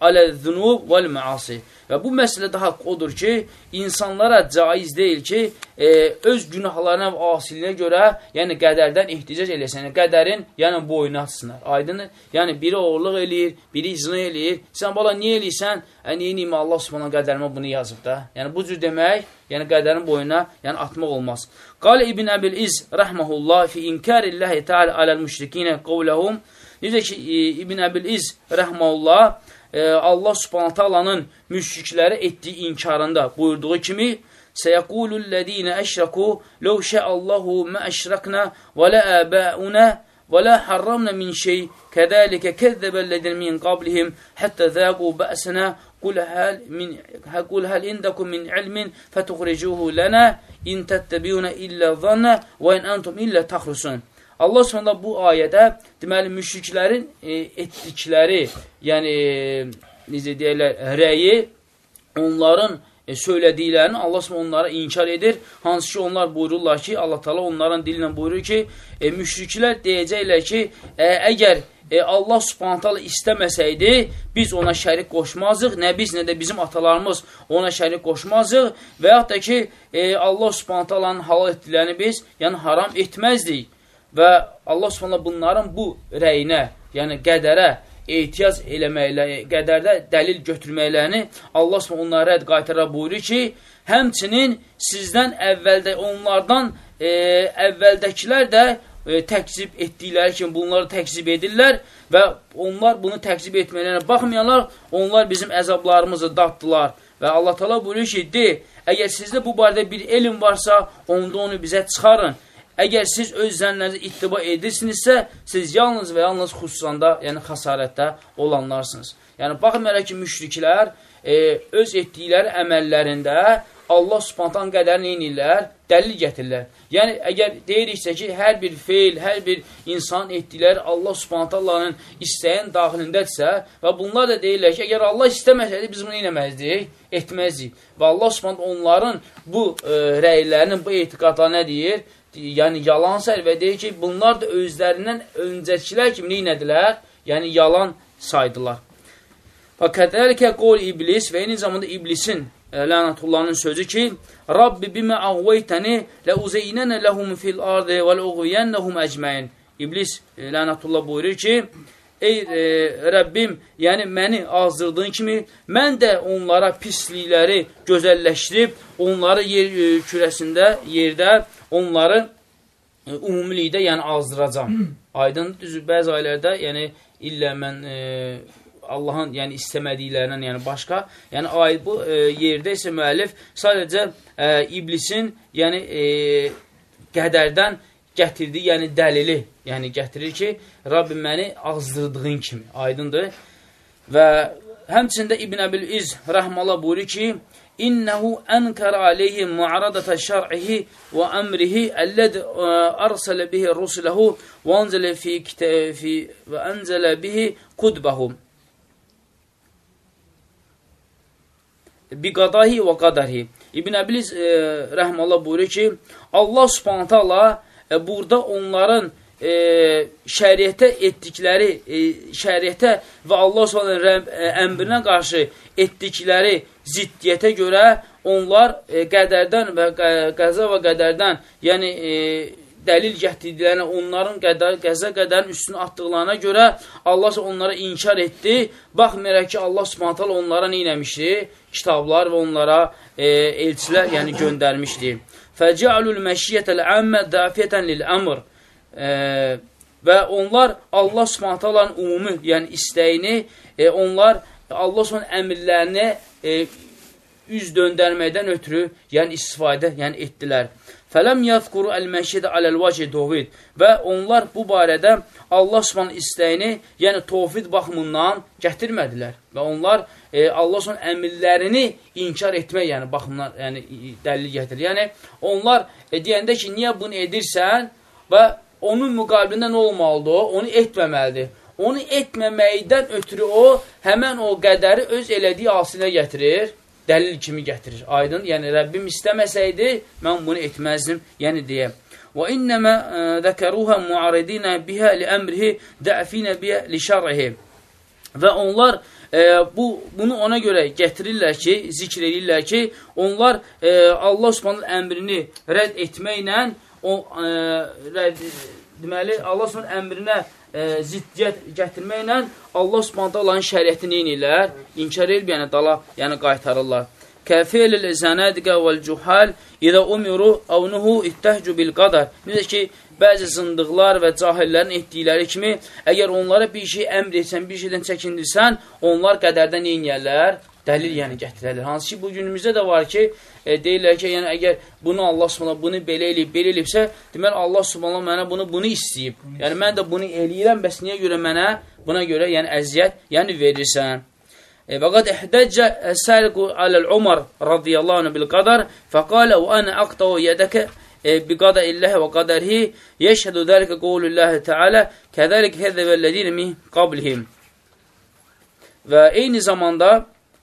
aləz-zunub vəl-məasi. Və bu məsələdə haqq odur ki, insanlara caiz deyil ki, e, öz günahlarına və asilinə görə, yəni qədərdən ehticac eləsin. Yəni qədərin, yəni boyunu açsınlar. Aydındır? Yəni biri oğurluq eləyir, biri zina eləyir. Sən bala niyə eləyirsən? Ə niyə eləyim Allah Subhanahu qədərimə bunu yazıb da. Yəni bu cür demək, yəni qədərin boyuna, yəni atmaq olmaz. Qal İbn Əbil İz rəhməhullah fi inkarillahi təala aləl-müşrikinə qavluhum Necə ki, e, İbn Əbil İz rəhməllah e, Allah Subhanahu taalanın müşriklərə etdiyi inkarında buyurduğu kimi Səyəqulullədinə əşrəku ləv şəallahu mə əşrəknə və lə əbəunə və lə hərramnə min şey kədəlikə kəzzəbəllədin min qablihim həttə zəqu bəsənə qul həl min qul həl indakum min ilmin fətuxricuhu lənə in təttəbiyunə illə zannə və in antum illə taxrusun Allah Subhanahu bu ayədə deməli müşriklərin e, etdikləri, yəni e, necə deyirlər, rəyi onların e, söylədiklərini Allah Subhanahu onlara inkar edir. Hansı ki onlar buyururlar ki, Allah Taala onların dilinə buyurur ki, e, müşriklər deyəcəklər ki, e, əgər e, Allah subhanətələ istəməsəydi, biz ona şərik qoşmazıq, nə biz, nə də bizim atalarımız ona şərik qoşmazıq və yaxud da ki, e, Allah subhanətələnin halal etdiklərini biz yəni haram etməzdik. Və Allah Subhanahu bunların bu rəyinə, yəni qədərə ehtiyac eləməklə, qədərdə dəlil götürməklərini Allah Subhanahu onlara rədd qaytararaq buyurur ki, həmçinin sizdən əvvəldə onlardan e, əvvəldəkilər də e, təkzib etdikləri kimi bunları təkzib edirlər və onlar bunu təkzib etmələrinə baxmayanlar, onlar bizim əzablarımızı datdılar. Və Allah tala buyurur ki, de, əgər sizdə bu barədə bir elm varsa, onda onu bizə çıxarın. Əgər siz öz zənlərinizi ittiba edirsinizsə, siz yalnız və yalnız xüsusanda, yəni xasarətdə olanlarsınız. Yəni, baxmayaraq ki, müşriklər e, öz etdikləri əməllərində Allah subhantan qədərini inirlər, dəlil gətirirlər. Yəni, əgər deyiriksə ki, hər bir feil, hər bir insan etdikləri Allah subhantallarının istəyin daxilindədirsə və bunlar da deyirlər ki, əgər Allah istəməsəydi, biz bunu inəməzdik, etməzdik. Və Allah subhanət onların bu e, rəylərinin, bu etiqadlar nə deyir? Yəni, yalan sər və deyir ki, bunlar da özlərindən öncəkilər kimi neynədilər? Yəni, yalan saydılar. Və kədəlikə qol iblis və eyni zamanda iblisin lənətullahın sözü ki, Rabbi bimə ağveytəni lə uzeynənə ləhum fil ardı və ləuğviyənnəhum əcməyin. İblis lənətullah buyurur ki, ey e, Rəbbim, yəni məni azdırdığın kimi, mən də onlara pislikləri gözəlləşdirib, onları yer e, kürəsində, yerdə onları e, umumilikdə yəni azdıracam. Aydın düzü, bəzi aylərdə, yəni illə mən e, Allahın yəni istəmədiklərindən, yəni başqa, yəni ayət bu e, yerdə isə müəllif sadəcə e, iblisin, yəni e, qədərdən gətirdiyi, yəni dəlili, yəni gətirir ki, Rabbim məni azdırdığın kimi, aydındır. Və həmçində İbn Əbil İz rəhməllah buyurur ki, İnnehu enkar aleyhi mu'aradata şer'ihi ve emrihi ellezî arsale bihi rusulehu ve enzele fi fi ve enzele bihi kudbahum. biqadahi və qadərhi. İbn Əbliz e, rəhməllah buyurur ki, Allah subhanətə Allah e, burada onların e, şəriətə etdikləri, e, şəriətə və Allah subhanətə e, əmrinə qarşı etdikləri ziddiyyətə görə onlar e, qədərdən və qəza və qədərdən, yəni e, dəlil gətirdiklərinə, onların qədər, qəzə qədərin üstünü atdıqlarına görə Allah onlara inkar etdi. Baxmayaraq ki, Allah subhanətələ onlara neynəmişdi? Kitablar və onlara e, elçilər yəni göndərmişdi. Fəcəalul məşiyyətəl əmmə dafiyyətən lil əmr e, və onlar Allah subhanətələrin umumi, yəni istəyini, e, onlar Allah subhanət əmirlərini e, üz döndərməkdən ötürü, yəni istifadə yəni etdilər. Fələm yəzkuru əl-məşidə aləl-vəcə tovhid və onlar bu barədə Allah subhanın istəyini, yəni tovhid baxımından gətirmədilər və onlar e, Allah subhanın əmirlərini inkar etmək, yəni baxımdan yəni, dəlil gətirir. Yəni onlar e, deyəndə ki, niyə bunu edirsən və onun müqabilində nə olmalıdır? Onu etməməlidir. Onu etməməkdən ötürü o, həmən o qədəri öz elədiyi asilə gətirir dəlil kimi gətirir. Aydın, yəni Rəbbim istəməsəydi, mən bunu etməzdim, yəni deyə. Və innəmə e, zəkəruhə muaridinə bihə li əmrihi dəfinə bihə li şərrihi. Və onlar e, bu bunu ona görə gətirirlər ki, zikr edirlər ki, onlar e, Allah Subhanahu əmrini rədd etməklə o e, rədd deməli Allah Subhanahu əmrinə e, ziddiyyət gətirməklə Allah subhanətə Allahın şəriətini inirlər, inkar elb, yəni dala, yəni qaytarırlar. Kəfiyəlil zənədiqə vəl-cuhal idə umiru avnuhu ittəhcu bil qadar. Necə ki, bəzi zındıqlar və cahillərin etdikləri kimi, əgər onlara bir şey əmr etsən, bir şeydən çəkindirsən, onlar qədərdən neynəyərlər? Dəlil yəni gətirərlər. Hansı ki, bu günümüzdə də var ki, e, deyirlər ki, yəni əgər bunu Allah Subhanahu bunu belə eləyib, belə eləyibsə, deməli Allah Subhanahu mənə bunu bunu istəyib. Yəni mən də bunu eləyirəm, bəs niyə görə mənə buna görə yəni əziyyət yəni verirsən? E, və qad ihdəcə sərqu aləl Umar radiyallahu anhu bil qadar fəqalə və ənə aqtavu yədəkə e, biqada illəhi və qədərhi yeşhədu dəlikə qovlullahi tealə kədəlik həzəvəllədinə min qablihim. Və eyni zamanda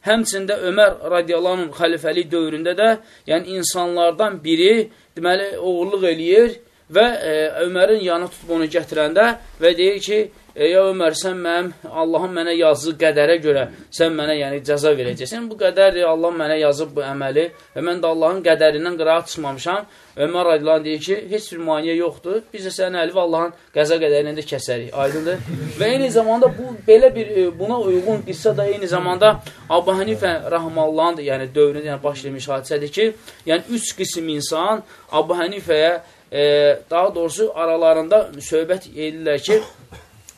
Həmçində Ömər radiyalanın xəlifəlik dövründə də, yəni insanlardan biri, deməli, oğurluq eləyir və e, Ömərin yanı tutub onu gətirəndə və deyir ki, e, ya Ömər, sən mənim, Allahın mənə yazdığı qədərə görə sən mənə yəni cəza verəcəksən. Bu qədərdir, Allah mənə yazıb bu əməli və mən də Allahın qədərindən qıraat çıxmamışam. Ömər Aydılan deyir ki, heç bir maniyə yoxdur. Biz də sənin əlivi Allahın qəza qədərindən də kəsərik. Aydındır. və eyni zamanda bu belə bir e, buna uyğun qissa da eyni zamanda Abu Hanifə rahmallahın yəni dövründə yəni baş vermiş hadisədir ki, yəni üç qism insan Abu Hanifəyə e, daha doğrusu aralarında söhbət edirlər ki,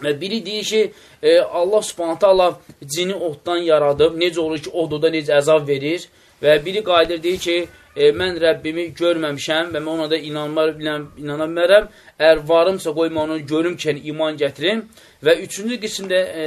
Və biri deyir ki, e, Allah subhanətə Allah cini oddan yaradıb, necə olur ki, oduda necə əzab verir. Və biri qayıdır deyir ki, e, mən Rəbbimi görməmişəm və mən ona da inanmar, inana bilmərəm. Əgər varımsa qoy mən onu görüm ki, yəni iman gətirim. Və üçüncü qismdə, e,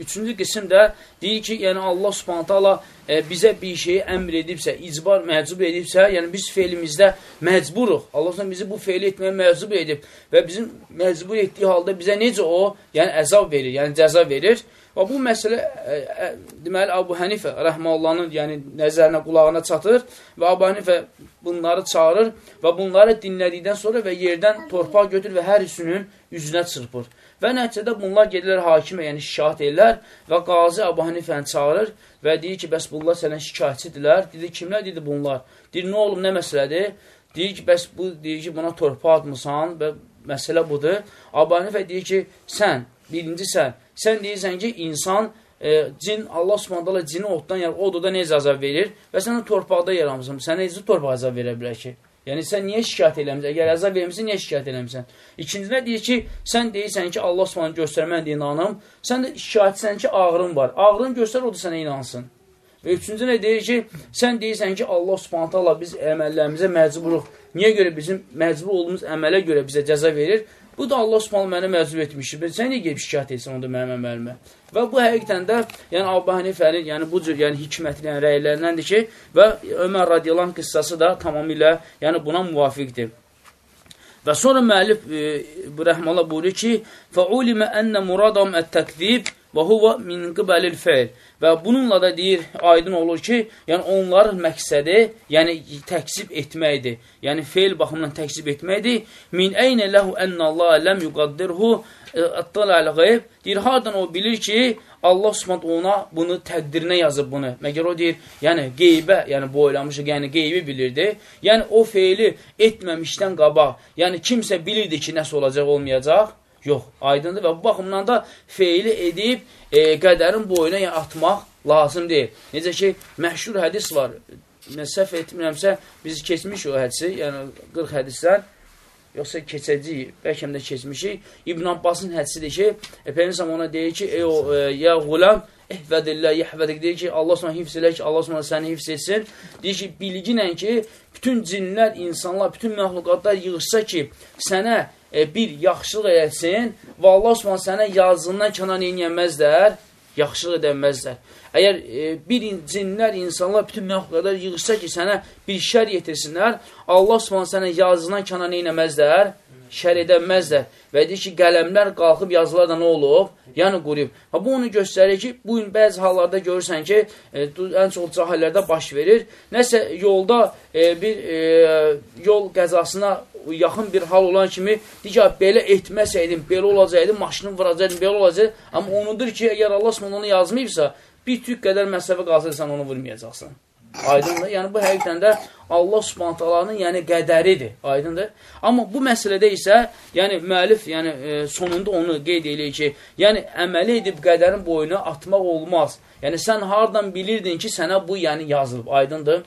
üçüncü qismdə deyir ki, yəni Allah subhanətə Allah e, bizə bir şeyi əmr edibsə, icbar məcbur edibsə, yəni biz feilimizdə məcburuq. Allah subhanətə bizi bu feili etməyə məcbur edib və bizim məcbur etdiyi halda bizə necə o, yəni əzab verir, yəni cəza verir. Və bu məsələ ə, ə, deməli Abu Hənifə rəhməhullanın yəni nəzərinə, qulağına çatır və Abu Hənifə bunları çağırır və bunları dinlədikdən sonra və yerdən torpaq götür və hər üçünün üzünə çırpır. Və nəticədə bunlar gedirlər hakimə, yəni şikayət edirlər və qazi Abu Hənifəni çağırır və deyir ki, bəs bunlar sənə şikayətçidirlər. Dedi, kimlər dedi bunlar? Deyir, nə olub, nə məsələdir? Deyir ki, bəs bu deyir ki, buna torpaq atmısan və məsələ budur. Abu Hənifə deyir ki, sən, birinci sən, sən deyirsən ki, insan, e, cin, Allah subhanətələ cini oddan, yəni odada necə azab verir və sən torpaqda yaramısan. Sənə necə torpaq azab verə bilər ki? Yəni, sən niyə şikayət eləmirsən? Əgər əzab vermirsən, niyə şikayət eləmirsən? İkincidə deyir ki, sən deyirsən ki, Allah subhanə göstərmən deyə inanım. Sən də şikayətsən ki, ağrın var. Ağrın göstər, o da sənə inansın. Və üçüncü nə deyir ki, sən deyirsən ki, Allah subhanətə Allah biz əməllərimizə məcburuq. Niyə görə bizim məcbur olduğumuz əmələ görə bizə cəza verir? Bu da Allah Subhanahu məni məcbur etmişdir. Sən niyə gedib şikayət etsən onda mənim əməlimə? Və bu həqiqətən də, yəni Əbu Hənifənin, yəni bu cür, yəni hikmətli yəni, rəylərindəndir ki, və Ömər radiyallahu qıssası da tamamilə, yəni buna muvafiqdir. Və sonra müəllif e, bu rəhməllah buyurur ki, "Fa'ulima anna muradum at-takzib" Və huva min qibəlil fe'l. Və bununla da deyir, aydın olur ki, yəni onların məqsədi, yəni təksib etməkdir. Yəni fe'l baxımından təksib etməkdir. Min əynə ləhu ənəllaha ləm yuqaddirhu əttələl qeyb. Deyir, hardan o bilir ki, Allah Subhanahu ona bunu təqdirinə yazıb bunu. Məgər o deyir, yəni qeybə, yəni boylamışıq, yəni qeybi bilirdi. Yəni o feili etməmişdən qabaq, yəni kimsə bilirdi ki, nəsə olacaq, olmayacaq. Yox, aydındır və bu baxımdan da feili edib e, qədərin boyuna yəni, atmaq lazım deyil. Necə ki, məşhur hədis var. Səhv etmirəmsə, biz keçmiş o hədisi, yəni 40 hədisdən, yoxsa keçəcəyik, bəlkə də keçmişik. İbn Abbasın hədisidir ki, e, Peygəmbər ona deyir ki, ey o e, ya qulam, ehvədillah, yəhvədik deyir ki, Allah sonra hifz elə ki, Allah sonra səni hifz etsin. Deyir ki, bilginlə ki, bütün cinlər, insanlar, bütün məxluqatlar yığışsa ki, sənə e, bir yaxşılıq eləsin və Allah Subhanahu sənə yazından kənar eləyəməzlər, yaxşılıq edəməzlər. Əgər e, bir cinlər, insanlar, bütün məxluqlar yığışsa ki, sənə bir şər yetirsinlər, Allah Subhanahu sənə yazından kənar eləyəməzlər, şər edəməzlər. Və deyir ki, qələmlər qalxıb yazılar da nə olub? Yəni quruyub. Ha, bu onu göstərir ki, bu gün bəzi hallarda görürsən ki, e, ən çox cahillərdə baş verir. Nəsə yolda e, bir e, yol qəzasına yaxın bir hal olan kimi deyir belə etməsəydim, belə olacaqdı, maşını vuracaqdım, belə olacaqdı. Amma onudur ki, əgər Allah onu yazmayıbsa, bir tük qədər məsəfə qalsa sən onu vurmayacaqsan. Aydındır? Yəni, bu həqiqdən də Allah subhantalarının yəni, qədəridir. Aydındır? Amma bu məsələdə isə, yəni, müəllif yəni, e, sonunda onu qeyd eləyir ki, yəni, əməli edib qədərin boyuna atmaq olmaz. Yəni, sən hardan bilirdin ki, sənə bu yəni, yazılıb. Aydındır?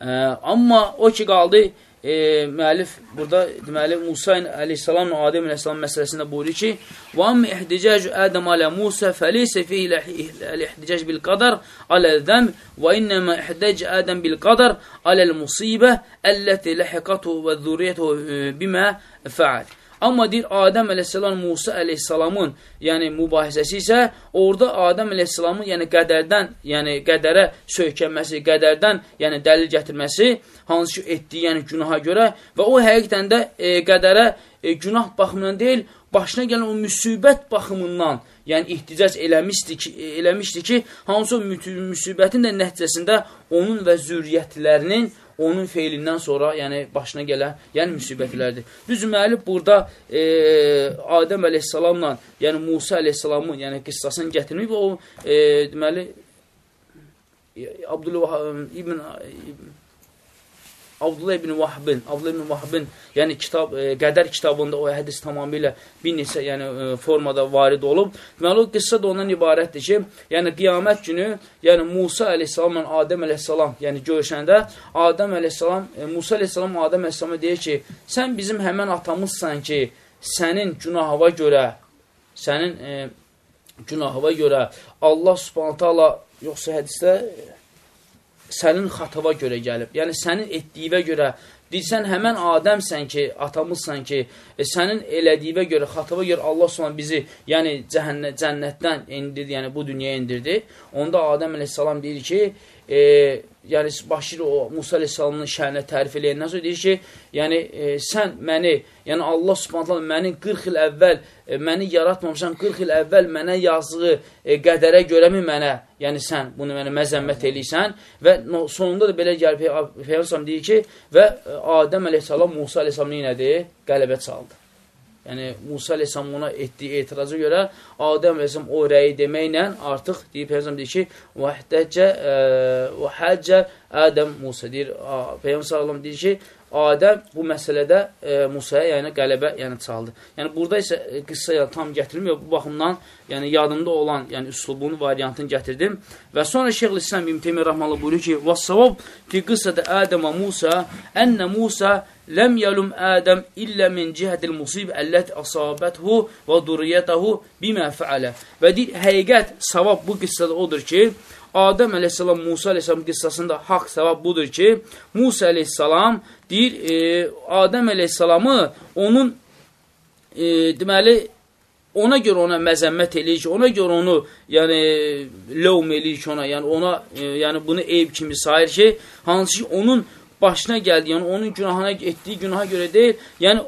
E, amma o ki, qaldı, e, müəllif burada deməli Musa əleyhissalamla Adəm əleyhissalam məsələsində buyurur ki: "Və am ihticacu Adəm alə Musa fəleysə fihi al-ihticac bil qadar alə zəm və innema ihtac Adəm bil qadar alə al-musibə allati lahiqatu və zurriyyətu e, bima fa'al." Amma deyir, Adəm əleyhissalam Musa əleyhissalamın yəni mübahisəsi isə orada Adəm əleyhissalamın yəni qədərdən, yəni qədərə söykənməsi, qədərdən yəni dəlil gətirməsi, hansı ki etdiyi yəni günaha görə və o həqiqətən də e, qədərə e, günah baxımından deyil, başına gələn o müsibət baxımından yəni ihticac eləmişdi ki, eləmişdi ki, hansı o müsibətin də nəticəsində onun və zürriyyətlərinin onun feilindən sonra, yəni başına gələn, yəni müsibətlərdir. Düz müəllif burada e, Adəm əleyhissalamla, yəni Musa əleyhissalamın, yəni qıssasını gətirməyib, o e, deməli Abdullah ibn, ibn Abdullah ibn Vahbin, Abdullah ibn Vahbin, yəni kitab, e, qədər kitabında o hədis tamamilə bir neçə yəni, e, formada varid olub. Deməli, o qıssa da ondan ibarətdir ki, yəni qiyamət günü, yəni Musa əleyhissalamla Adəm əleyhissalam, yəni görüşəndə Adəm əleyhissalam, e, Musa əleyhissalam Adəm əleyhissalama deyir ki, sən bizim həmən atamızsan ki, sənin günahıva görə, sənin e, günahıva görə Allah subhanətə Allah, yoxsa hədisdə sənin xatava görə gəlib. Yəni, sənin etdiyivə görə, deyirsən, həmən Adəmsən ki, atamızsan ki, e, sənin elədiyivə görə, xatava görə Allah sonra bizi, yəni cəhənnə, cənnətdən indirdi, yəni bu dünyaya indirdi. Onda Adəm əleyhissalam deyir ki, e, yəni başlayır o Musa əleyhissalamın şərinə tərif eləyəndən sonra deyir ki, yəni e, sən məni, yəni Allah Subhanahu məni 40 il əvvəl e, məni yaratmamışsan, 40 il əvvəl mənə yazdığı e, qədərə görəmi mənə, yəni sən bunu mənə məzəmmət eləyirsən və sonunda da belə gəlib Peyğəmbər deyir ki, və e, Adəm əleyhissalam Musa əleyhissalam nədir? Qələbə çaldı. Yəni, Musa əleyhissalam ona etdiyi etiraza görə Adəm əleyhissalam o rəyi deməklə artıq deyib, Peyğəmbər deyir ki, vəhdəcə və həccə Ədəm Musa deyir, Peyğəmbər deyir ki, Adəm bu məsələdə e, Musaya yəni qələbə yəni çaldı. Yəni burada isə e, qıssa yəni, tam gətirilmir. Bu baxımdan yəni yadımda olan yəni üslubun variantını gətirdim və sonra Şeyx İslam İbn Teymiyyə rahmanlı buyurur ki: "Və savab fi qıssada Adəm və Musa enne Musa ləm yəlum Ədəm illə min cihətil musib əllət əsabəthu və duriyyətəhu bimə fəalə. Və deyir, həqiqət, savab bu qıssada odur ki, Adəm əleyhissalam, Musa əleyhissalam qıssasında haqq savab budur ki, Musa əleyhissalam deyir, e, Adəm əleyhissalamı onun e, deməli, ona görə ona məzəmmət eləyir ki, ona görə onu yəni lövm eləyir ki, ona, yəni ona e, yəni bunu eyb kimi sayır ki, hansı ki onun başına gəldi, yəni onun günahına etdiyi günaha görə deyil, yəni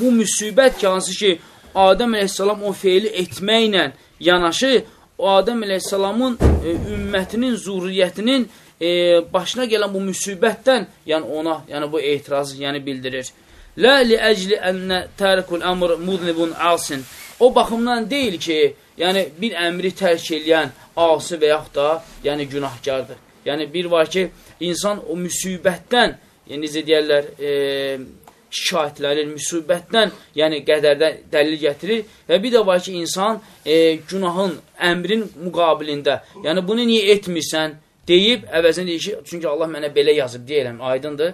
bu müsibət ki, hansı ki Adəm əleyhissalam o feili etməklə yanaşı, o Adəm əleyhissalamın e, ümmətinin, zuriyyətinin e, başına gələn bu müsibətdən, yəni ona, yəni bu etirazı yəni bildirir. Lə li əcli ənnə tərikul əmr mudnibun asin. O baxımdan deyil ki, yəni bir əmri tərk eləyən asi və yaxud da yəni günahkardır. Yəni bir var ki, insan o müsibətdən, yəni necə deyərlər, e, şikayətlənir, müsibətdən, yəni qədərdən dəlil gətirir və bir də var ki, insan e, günahın, əmrin müqabilində, yəni bunu niyə etmirsən deyib, əvəzində deyir ki, çünki Allah mənə belə yazıb deyirəm, aydındır.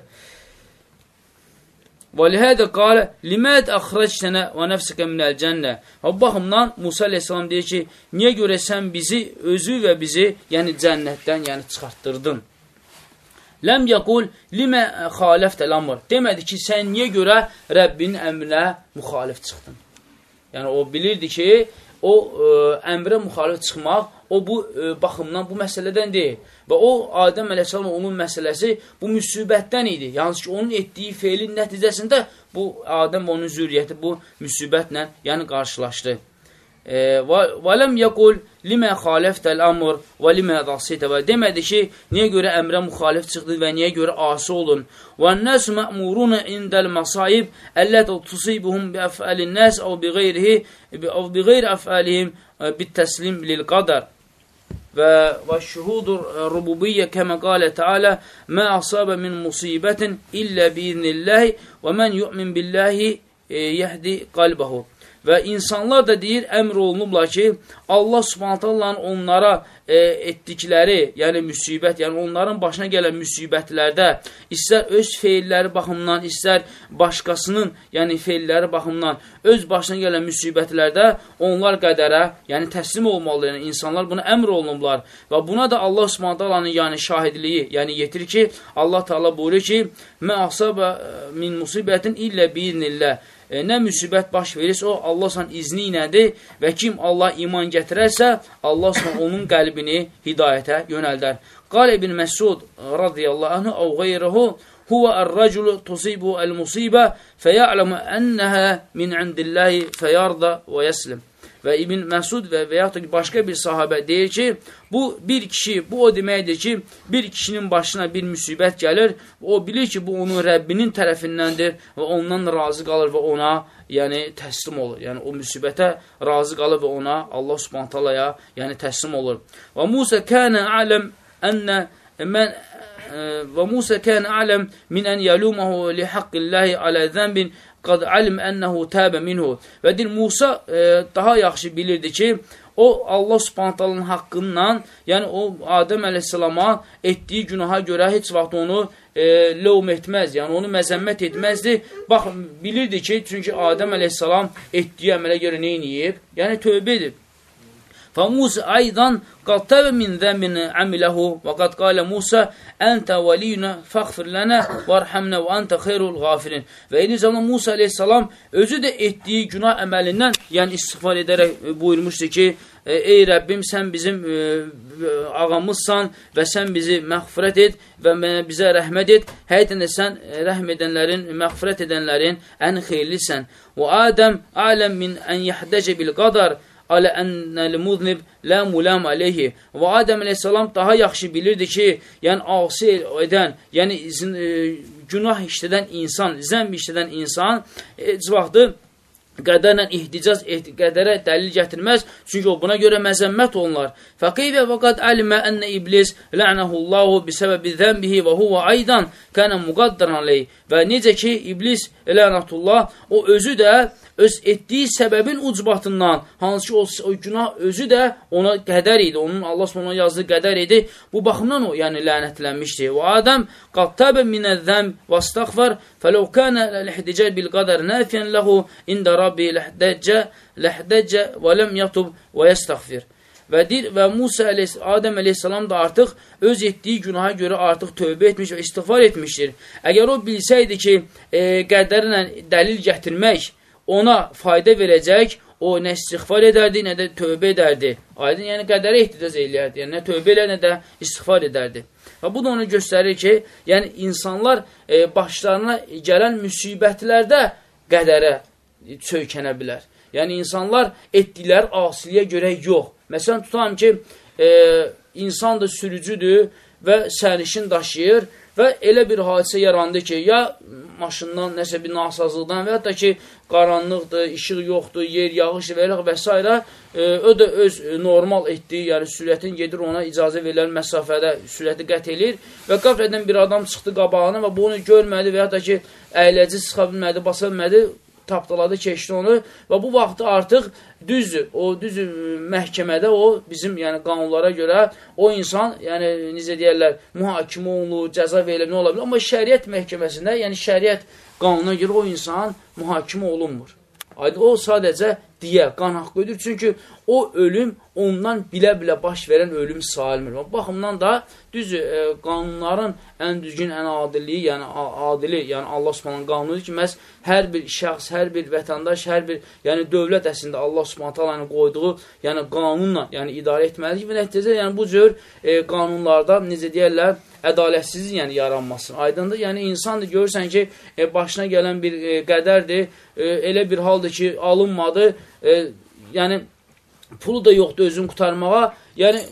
Və lihədə qalə, liməd əxrəctənə və nəfsəkə minəl cənnə. Və baxımdan Musa aleyhissalam deyir ki, niyə görə sən bizi, özü və bizi, yəni cənnətdən, yəni çıxartdırdın. Ləm yəqul limə xaləftəl amr. Demədi ki, sən niyə görə Rəbbinin əmrinə müxalif çıxdın? Yəni, o bilirdi ki, o ə, e, əmrə müxalif çıxmaq, o bu ə, e, baxımdan, bu məsələdən deyil. Və o, Adəm əleyhissalam onun məsələsi bu müsibətdən idi. Yalnız ki, onun etdiyi feilin nəticəsində bu Adəm onun zürriyyəti bu müsibətlə yəni qarşılaşdı. Və ləm yəqul limə xaləftəl amr və limə dasitə və demədi ki, niyə görə əmrə müxalif çıxdı və niyə görə asi olun. Və nəs mə'muruna indəl məsaib əllədə tusibuhum bi əfəlin nəs əv bi qeyrihi əv bi qeyri əfəlihim bi təslim lil qadar. Və və şuhudur rububiyyə kəmə qalə Teala mə asabə min musibətin illə bi iznilləhi və mən yu'min billəhi yəhdi qalbəhu. Və insanlar da deyir, əmr olunublar ki, Allah subhanətəllahın onlara e, etdikləri, yəni müsibət, yəni onların başına gələn müsibətlərdə, istər öz feilləri baxımdan, istər başqasının, yəni feilləri baxımdan, öz başına gələn müsibətlərdə onlar qədərə, yəni təslim olmalı, yəni insanlar buna əmr olunublar. Və buna da Allah subhanətəllahın yəni şahidliyi, yəni yetir ki, Allah Teala buyurur ki, Mə asabə min musibətin illə biiznillə e, nə müsibət baş verirsə, o Allah sən izni iləndir və kim Allah iman gətirərsə, Allah sən onun qəlbini hidayətə yönəldər. Qal ibn Məsud radiyallahu anhu əv qeyruhu huvə ər-rəculu tusibu əl-musibə fəyələmu ənəhə min indillahi fəyarda və yəslim. Və İbn Məsud və və yaxud da başqa bir sahabə deyir ki, bu bir kişi, bu o deməkdir ki, bir kişinin başına bir müsibət gəlir, o bilir ki, bu onun Rəbbinin tərəfindəndir və ondan razı qalır və ona yəni təslim olur. Yəni o müsibətə razı qalır və ona Allah Subhanahu taalaya yəni təslim olur. Və Musa kana aləm ənə mən və Musa kən ələm min ən yəlumahu li haqqillahi alə zənbin qad alim ənəhu təbə minhu. Və deyir, Musa e, daha yaxşı bilirdi ki, o Allah subhantalının haqqından, yəni o Adəm əleyhissalama etdiyi günaha görə heç vaxt onu e, lövm etməz, yəni onu məzəmmət etməzdi. Bax, bilirdi ki, çünki Adəm əleyhissalam etdiyi əmələ görə neyniyib? Yəni tövbə edib. Fə Musa aydan qatəb min zəmin əmiləhu və qad qalə Musa əntə vəliyünə fəxfir lənə varhəmnə və əntə xeyrul qafirin. Və eyni zamanda Musa aleyhissalam özü də etdiyi günah əməlindən, yəni istiğfar edərək buyurmuşdu ki, ey Rəbbim sən bizim e, e ağamızsan və sən bizi məğfirət et və bizə rəhmət et. Həqiqətən də sən rəhm edənlərin, məğfirət edənlərin ən xeyirlisən. Və Adəm aləm min ən yahdəcə bil qadar alə ennəl muznib lə mulam aleyhi. Və Adəm əleyhissalam daha yaxşı bilirdi ki, yəni asi edən, yəni e, günah işlədən insan, zəmb işlədən insan heç vaxtı qədərlə ihticaz qədərə dəlil gətirməz, çünki o buna görə məzəmmət olunlar. Fəqeyvə və qad əlimə ənə iblis lənəhullahu bisəbəbi zəmbihi və huvə aydan kənə müqaddaran aleyh. Və necə ki, iblis lənətullah, o özü də öz etdiyi səbəbin ucbatından, hansı ki, o, o günah özü də ona qədər idi, onun Allah ona yazdığı qədər idi, bu baxımdan o, yəni lənətlənmişdi. Və Adəm qattəbə minəzzəm və astaqfar, fələv kənə ləhdicə bil qədər nəfiyən ləhu ində Rabbi ləhdəcə, ləhdəcə və ləm yatub və yəstəğfir. Və deyir, və Musa əleyhis, Adəm əleyhissalam da artıq öz etdiyi günaha görə artıq tövbə etmiş və istiğfar etmişdir. Əgər o bilsəydi ki, e, qədərlə dəlil gətirmək, ona fayda verəcək, o nə istiğfar edərdi, nə də tövbə edərdi. Aydın, yəni qədərə ehtiraz eləyərdi. Yəni nə tövbə elə, nə də istiğfar edərdi. Və bu da onu göstərir ki, yəni insanlar e, başlarına gələn müsibətlərdə qədərə söykənə bilər. Yəni insanlar etdilər asiliyə görə yox. Məsələn, tutam ki, e, insan da sürücüdür və sərnişin daşıyır Və elə bir hadisə yarandı ki, ya maşından nəsə bir nasazlıqdan və hətta ki, qaranlıqdır, işıq yoxdur, yer, yağış və elə və s. E, o da öz normal etdiyi, yəni sürətin gedir ona icazə verilən məsafədə sürəti qət edir və qəflədən bir adam çıxdı qabağına və bunu görmədi və hətta ki, əyləci sıxa bilmədi, basa bilmədi, tapdaladı, keçdi onu və bu vaxtı artıq düzdür, o düzdür məhkəmədə o bizim yəni qanunlara görə o insan, yəni necə deyərlər, mühakimə olunur, cəza verilir, nə ola bilər. Amma şəriət məhkəməsində, yəni şəriət qanuna görə o insan mühakimə olunmur. O sadəcə diyə, qan haqqı ödür. Çünki o ölüm ondan bilə-bilə baş verən ölüm sayılmır. Baxımdan da düz e, qanunların ən düzgün, ən adilliyi, yəni adili, yəni Allah Subhanahu qanunudur ki, məhz hər bir şəxs, hər bir vətəndaş, hər bir, yəni dövlət əslində Allah Subhanahu taalanın qoyduğu, yəni qanunla, yəni idarə etməlidir və nəticədə yəni bu cür e, qanunlarda necə deyirlər, ədalətsizlik yəni yaranmasın. Aydındır? Yəni insandır görürsən ki, e, başına gələn bir e, qədərdir, e, elə bir haldır ki, alınmadı, e, yəni pulu da yoxdur özünü qutarmağa. Yəni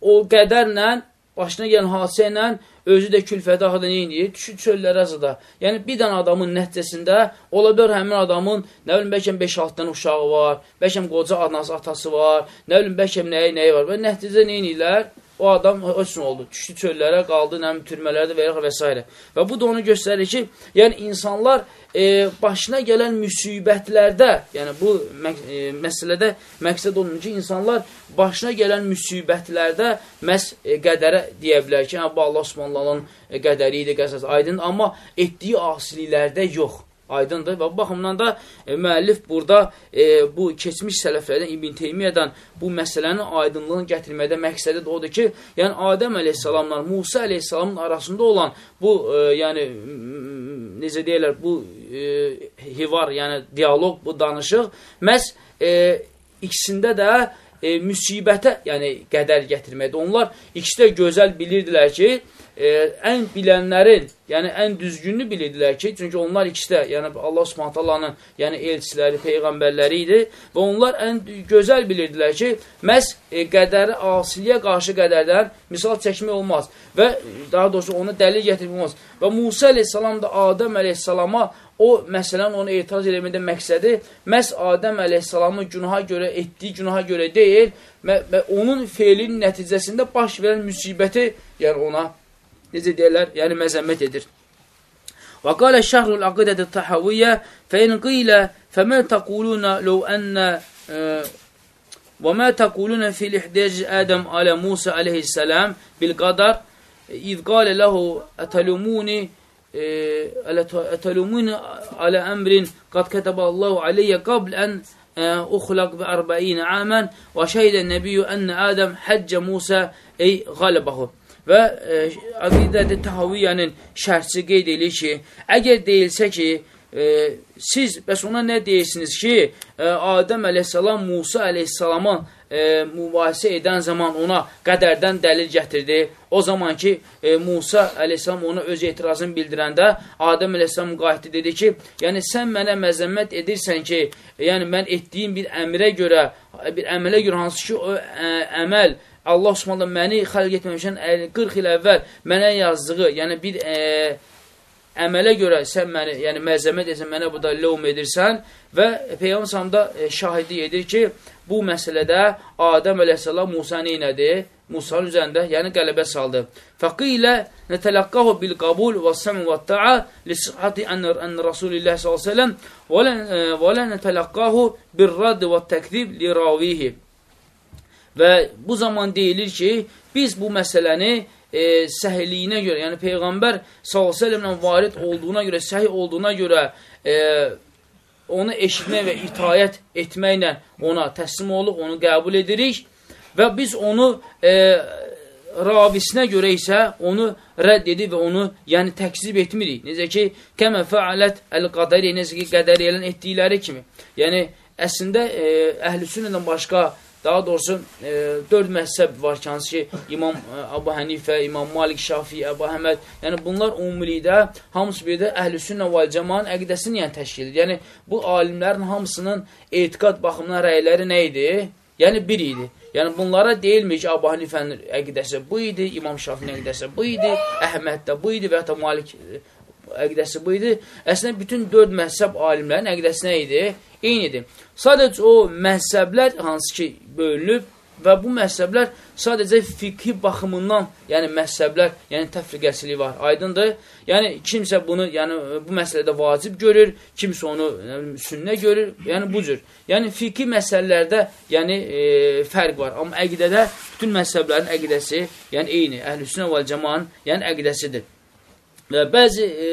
o qədərlə, başına gələn hadisə ilə özü də külfəti axıda nə edir? Düşür çöllərə azıda. Yəni bir dənə adamın nəticəsində ola bilər həmin adamın nə bilim bəlkə 5-6 dənə uşağı var, bəlkə qoca anası, atası var, nə bilim bəlkə nəyi nəyi var. Və nəticədə nə edirlər? O adam o üçün oldu. Düşdü çöllərə, qaldı, nə türmələrdə və və s. Və bu da onu göstərir ki, yəni insanlar e, başına gələn müsibətlərdə, yəni bu mə e, məsələdə məqsəd olunur ki, insanlar başına gələn müsibətlərdə məhz e, qədərə deyə bilər ki, hə, bu Allah Subhanahu e, qədəri idi, qəzəsi aydın, amma etdiyi asiliklərdə yox. Aydındır və bu baxımdan da e, müəllif burada e, bu keçmiş sələflərdən İbn Teymiyyədən bu məsələnin aydınlığını gətirməkdə məqsədi də odur ki, yəni Adəm əleyhissalamla Musa əleyhissalamın arasında olan bu, e, yəni necə deyirlər, bu e, hivar, yəni dialoq, bu danışıq məhz e, ikisində də e, müsibətə, yəni qədər gətirməkdir. Onlar ikisi də gözəl bilirdilər ki, e, ən bilənlərin, yəni ən düzgününü bilirdilər ki, çünki onlar ikisi də, yəni Allah Subhanahu taalanın, yəni elçiləri, peyğəmbərləri idi və onlar ən gözəl bilirdilər ki, məhz e, qədəri asiliyə qarşı qədərdən misal çəkmək olmaz və daha doğrusu ona dəlil gətirmək olmaz. Və Musa əleyhissalam da Adəm əleyhissalama o məsələn onu etiraz eləməkdə məqsədi məhz Adəm əleyhissalamın günaha görə etdiyi günaha görə deyil və onun feilinin nəticəsində baş verən müsibəti yəni ona necə deyirlər, yəni məzəmmət edir. Və qalə şəhrul əqidədə təhəviyyə fəin qilə fəmə təquluna ləv ənə və mə təquluna fil ihdəc Ədəm alə Musa aleyhissalam bil qadar İz qalə ləhu ətəlumuni ətəlumuni alə əmrin qad kətəbə Allahu aleyyə qabl ən 40 amən və şəhidə nəbiyyü ənə Ədəm həccə Musa ey qalibəhu. Və e, Əqidədə Təhaviyyənin şərhçi qeyd edir ki, əgər deyilsə ki, e, siz bəs ona nə deyirsiniz ki, e, Adəm əleyhissalam Musa əleyhissalama e, mübahisə edən zaman ona qədərdən dəlil gətirdi. O zaman ki, e, Musa əleyhissalam ona öz etirazını bildirəndə Adəm əleyhissalam qayıtdı dedi ki, yəni sən mənə məzəmmət edirsən ki, yəni mən etdiyim bir əmrə görə, bir əmələ görə hansı ki, o ə, e, əməl Allah Subhanahu məni xəlq etməmişən 40 il əvvəl mənə yazdığı, yəni bir e, əmələ görə sən məni, yəni məzəmmət etsən, mənə bu da lövm edirsən və Peyğəmbər sallamda e, şahidi edir ki, bu məsələdə Adəm əleyhissalam Musa neynədi? Musanın üzərində, yəni qələbə saldı. Fəqilə nətələqqahu bil qabul və səmi və ta'a li sihhati ən Rasulillah sallallahu əleyhi və səlləm və la nətələqqahu bir radd və təkzib li ravihi. Və bu zaman deyilir ki, biz bu məsələni e, səhliyinə görə, yəni Peyğəmbər s.ə.v-lə varid olduğuna görə, səhih olduğuna görə e, onu eşitmək və itayət etməklə ona təslim oluq, onu qəbul edirik və biz onu e, ravisinə görə isə onu rədd edib və onu yəni təkzib etmirik. Necə ki, kəmə fəalət əl-qədəri, necə ki, qədəri elən etdikləri kimi. Yəni, əslində, e, əhl-i sünnədən başqa Daha doğrusu e, dörd məhzəb var ki, hansı ki, İmam e, Abu Hənifə, İmam Malik, Şafi, Əbu Əhməd, yəni bunlar umumilikdə hamısı bir də əhl-i sünnə və cəmanın əqidəsini yəni təşkil edir. Yəni bu alimlərin hamısının etiqad baxımından rəyləri nə idi? Yəni bir idi. Yəni bunlara deyilmir ki, Abu Hənifənin əqidəsi bu idi, İmam Şafinin əqidəsi bu idi, Əhməd də bu idi və ya Malik əqidəsi bu idi. Əslində bütün dörd məhzəb alimlərin əqidəsi nə idi? eynidir. Sadəcə o məhzəblər hansı ki bölünüb və bu məhzəblər sadəcə fiqhi baxımından, yəni məhzəblər, yəni təfriqəsilik var. Aydındır? Yəni kimsə bunu, yəni bu məsələdə vacib görür, kimsə onu yəni, sünnə görür, yəni bu cür. Yəni fiqhi məsələlərdə yəni e, fərq var. Amma əqidədə bütün məhzəblərin əqidəsi, yəni eyni, Əhlüsünnə və Cəmaın, yəni əqidəsidir. Bəzi e,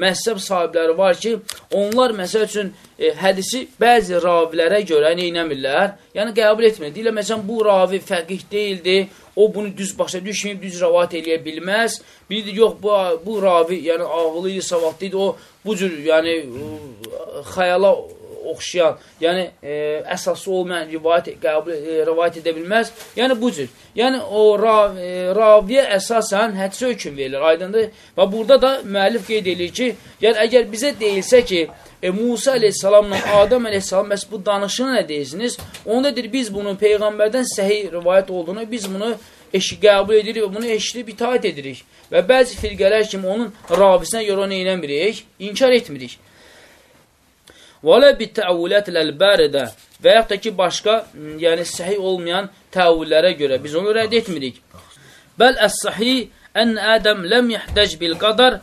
məhzəb sahibləri var ki, onlar məsəl üçün e, hədisi bəzi ravilərə görə neynəmirlər? Yəni qəbul etmir. Deyirlər, məsələn, bu ravi fəqih deyildi, o bunu düz başa düşməyib, düz rəvat eləyə bilməz. Biri də yox, bu, bu ravi, yəni ağılı idi, savadlı idi, o bu cür, yəni xəyala oxşayan, yəni e, əsası olmayan rivayət, qəbul, e, rivayət edə bilməz. Yəni bu cür. Yəni o rav, e, raviyə əsasən hədsə hökm verilir, aydındır. Və burada da müəllif qeyd edir ki, yəni əgər bizə deyilsə ki, e, Musa aleyhissalamla Adəm aleyhissalam bəs bu danışını nə deyirsiniz? Onda deyir, biz bunu Peyğəmbərdən səhiy rivayət olduğunu, biz bunu eşi qəbul edirik və bunu eşidib itaat edirik. Və bəzi firqələr kimi onun ravisinə görə nə eləmirik? İnkar etmirik. Və lə bi təəvvülət ləl-bəridə və yaxud da ki, başqa, yəni səhi olmayan təəvvüllərə görə biz onu rədd etmirik. Bəl əs-səhi ən Ədəm ləm yəhdəc bil-qadar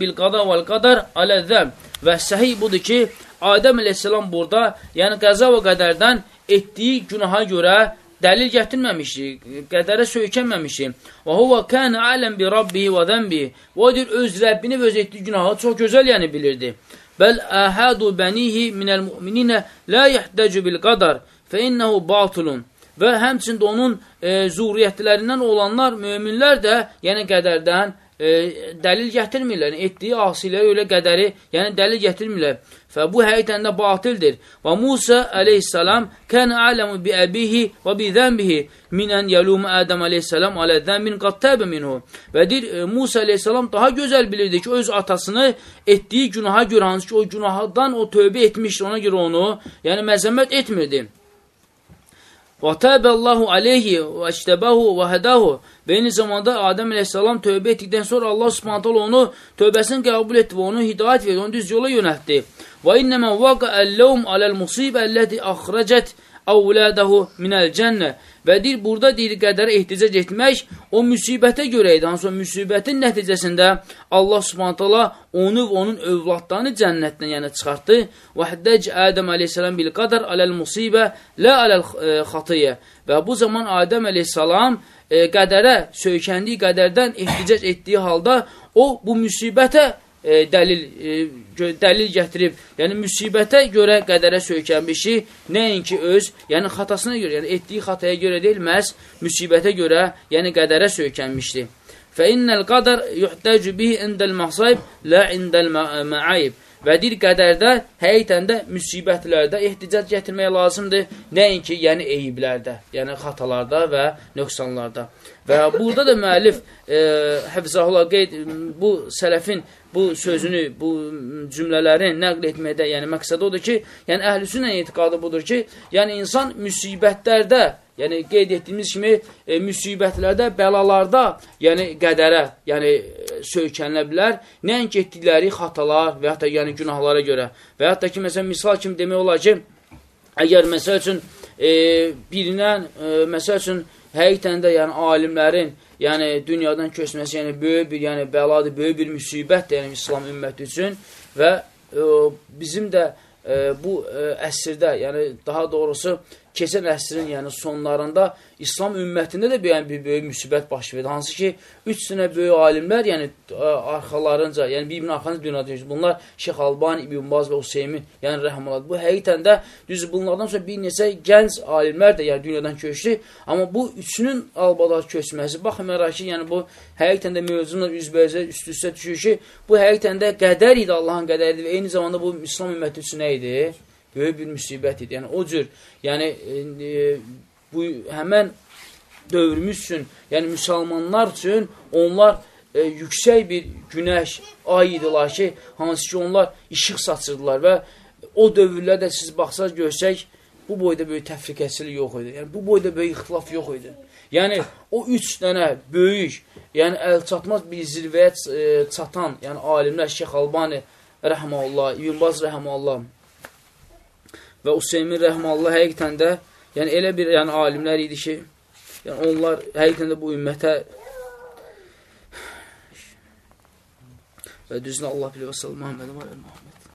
bil-qada vəl-qadar alə-zəm və səhi budur ki, Adəm əleyhissalam burada, yəni qəza və qədərdən etdiyi günaha görə dəlil gətirməmişik, qədərə söykənməmişik. Və huvə kənə aləm bi rabbihi və zəmbihi. Və o deyir, öz Rəbbini və öz etdiyi günahı çox gözəl yəni bilirdi. Bəl əhədu bənihi minəl mümininə la yəhdəcu bil qadar fə innəhu batulun. Və həmçində onun e, zuriyyətlərindən olanlar, möminlər də, yəni qədərdən e, dəlil gətirmirlər. Etdiyi asilərə görə qədəri, yəni dəlil gətirmirlər. Və bu həqiqətən də batildir. Və Musa əleyhissalam kən aləmu bi əbihi və bi zənbihi minən yəlum Ədəm əleyhissalam alə zənbin qattəbə minhu. Və deyir, e, Musa əleyhissalam daha gözəl bilirdi ki, öz atasını etdiyi günaha görə, hansı ki, o günahdan o tövbə etmişdi, ona görə onu, yəni məzəmmət etmirdi. Və təbəllahu aleyhi və iştəbəhu və hədəhu və eyni zamanda Adəm əleyhissalam tövbə etdikdən sonra Allah subhanətələ onu tövbəsini qəbul etdi və onu hidayət verdi, onu düz yola yönətdi. Və innəmə vəqə əlləhum aləl musibə əlləti əxrəcət əvlədəhu minəl cənnə və deyir, burada deyir, qədərə ehticac etmək o müsibətə görə idi. Hansı o müsibətin nəticəsində Allah subhanətələ onu və onun övladlarını cənnətdən yəni çıxartdı. Və həddəc Ədəm aleyhissalam bil qadar aləl musibə lə aləl e, xatiyyə və bu zaman Adəm aleyhissalam e, qədərə söykəndiyi qədərdən ehticac etdiyi halda o bu müsibətə e, dəlil, e, dəlil gətirib, yəni müsibətə görə qədərə söykənmişi, nəinki öz, yəni xatasına görə, yəni etdiyi xataya görə deyil, məhz müsibətə görə, yəni qədərə söykənmişdi. Fə innəl qadar yuhtəcu bihi indəl məxsayib, lə indəl məayib. Və deyir, qədərdə, həqiqətən də müsibətlərdə ehticac gətirmək lazımdır, nəinki, yəni eyiblərdə, yəni xatalarda və nöqsanlarda. Və burada da müəllif e, Həfizahullah qeyd, bu sələfin bu sözünü, bu cümlələrin nəql etməkdə, yəni məqsəd odur ki, yəni əhlüsünə etiqadı budur ki, yəni insan müsibətlərdə yəni qeyd etdiyimiz kimi e, müsibətlərdə, bəlalarda, yəni qədərə, yəni e, söykənilə bilər. Nəinki etdikləri xatalar və da yəni günahlara görə. Və da ki, məsələn, misal kimi demək olar ki, əgər məsəl üçün e, birindən, e, məsəl üçün, həqiqətən də yəni alimlərin, yəni dünyadan köçməsi, yəni böyük bir yəni bəladır, böyük bir müsibətdir yəni İslam ümməti üçün və e, bizim də e, bu e, əsrdə, yəni daha doğrusu keçən əsrin yəni sonlarında İslam ümmətində də yəni, bir böyük müsibət baş verdi. Hansı ki, üç sənə böyük alimlər, yəni arxalarınca, yəni bir ibn arxanız dünyada yaşayır. Bunlar Şeyx Albani, İbn Baz və Hüseymin, yəni rəhməllah. Bu həqiqətən də düz bunlardan sonra bir neçə gənc alimlər də yəni dünyadan köçdü. Amma bu üçünün albadar köçməsi, baxmayaraq ki, yəni bu həqiqətən də mövzumla üzbəyizə üst-üstə düşür ki, bu həqiqətən də qədər idi, Allahın qədəridir və eyni zamanda bu İslam ümməti üçün nə idi? Böyük bir müsibət idi. Yəni o cür, yəni e, e, bu həmən dövrümüz üçün, yəni müsəlmanlar üçün onlar e, yüksək bir günəş, ay idilər ki, hansı ki onlar işıq saçırdılar və o dövrlərdə siz baxsaz görsək, bu boyda böyük təfriqəçilik yox idi. Yəni bu boyda böyük ixtilaf yox idi. Yəni o üç dənə böyük, yəni əl çatmaz bir zirvəyə e, çatan, yəni alimlər Şeyx Albani rəhməllah, İbn Baz rəhməllah, və Useymin Rəhmallah həqiqətən də, yəni elə bir yəni, alimlər idi ki, yəni onlar həqiqətən də bu ümmətə və düzünə Allah bilir və sallallahu Muhammed və Muhammed.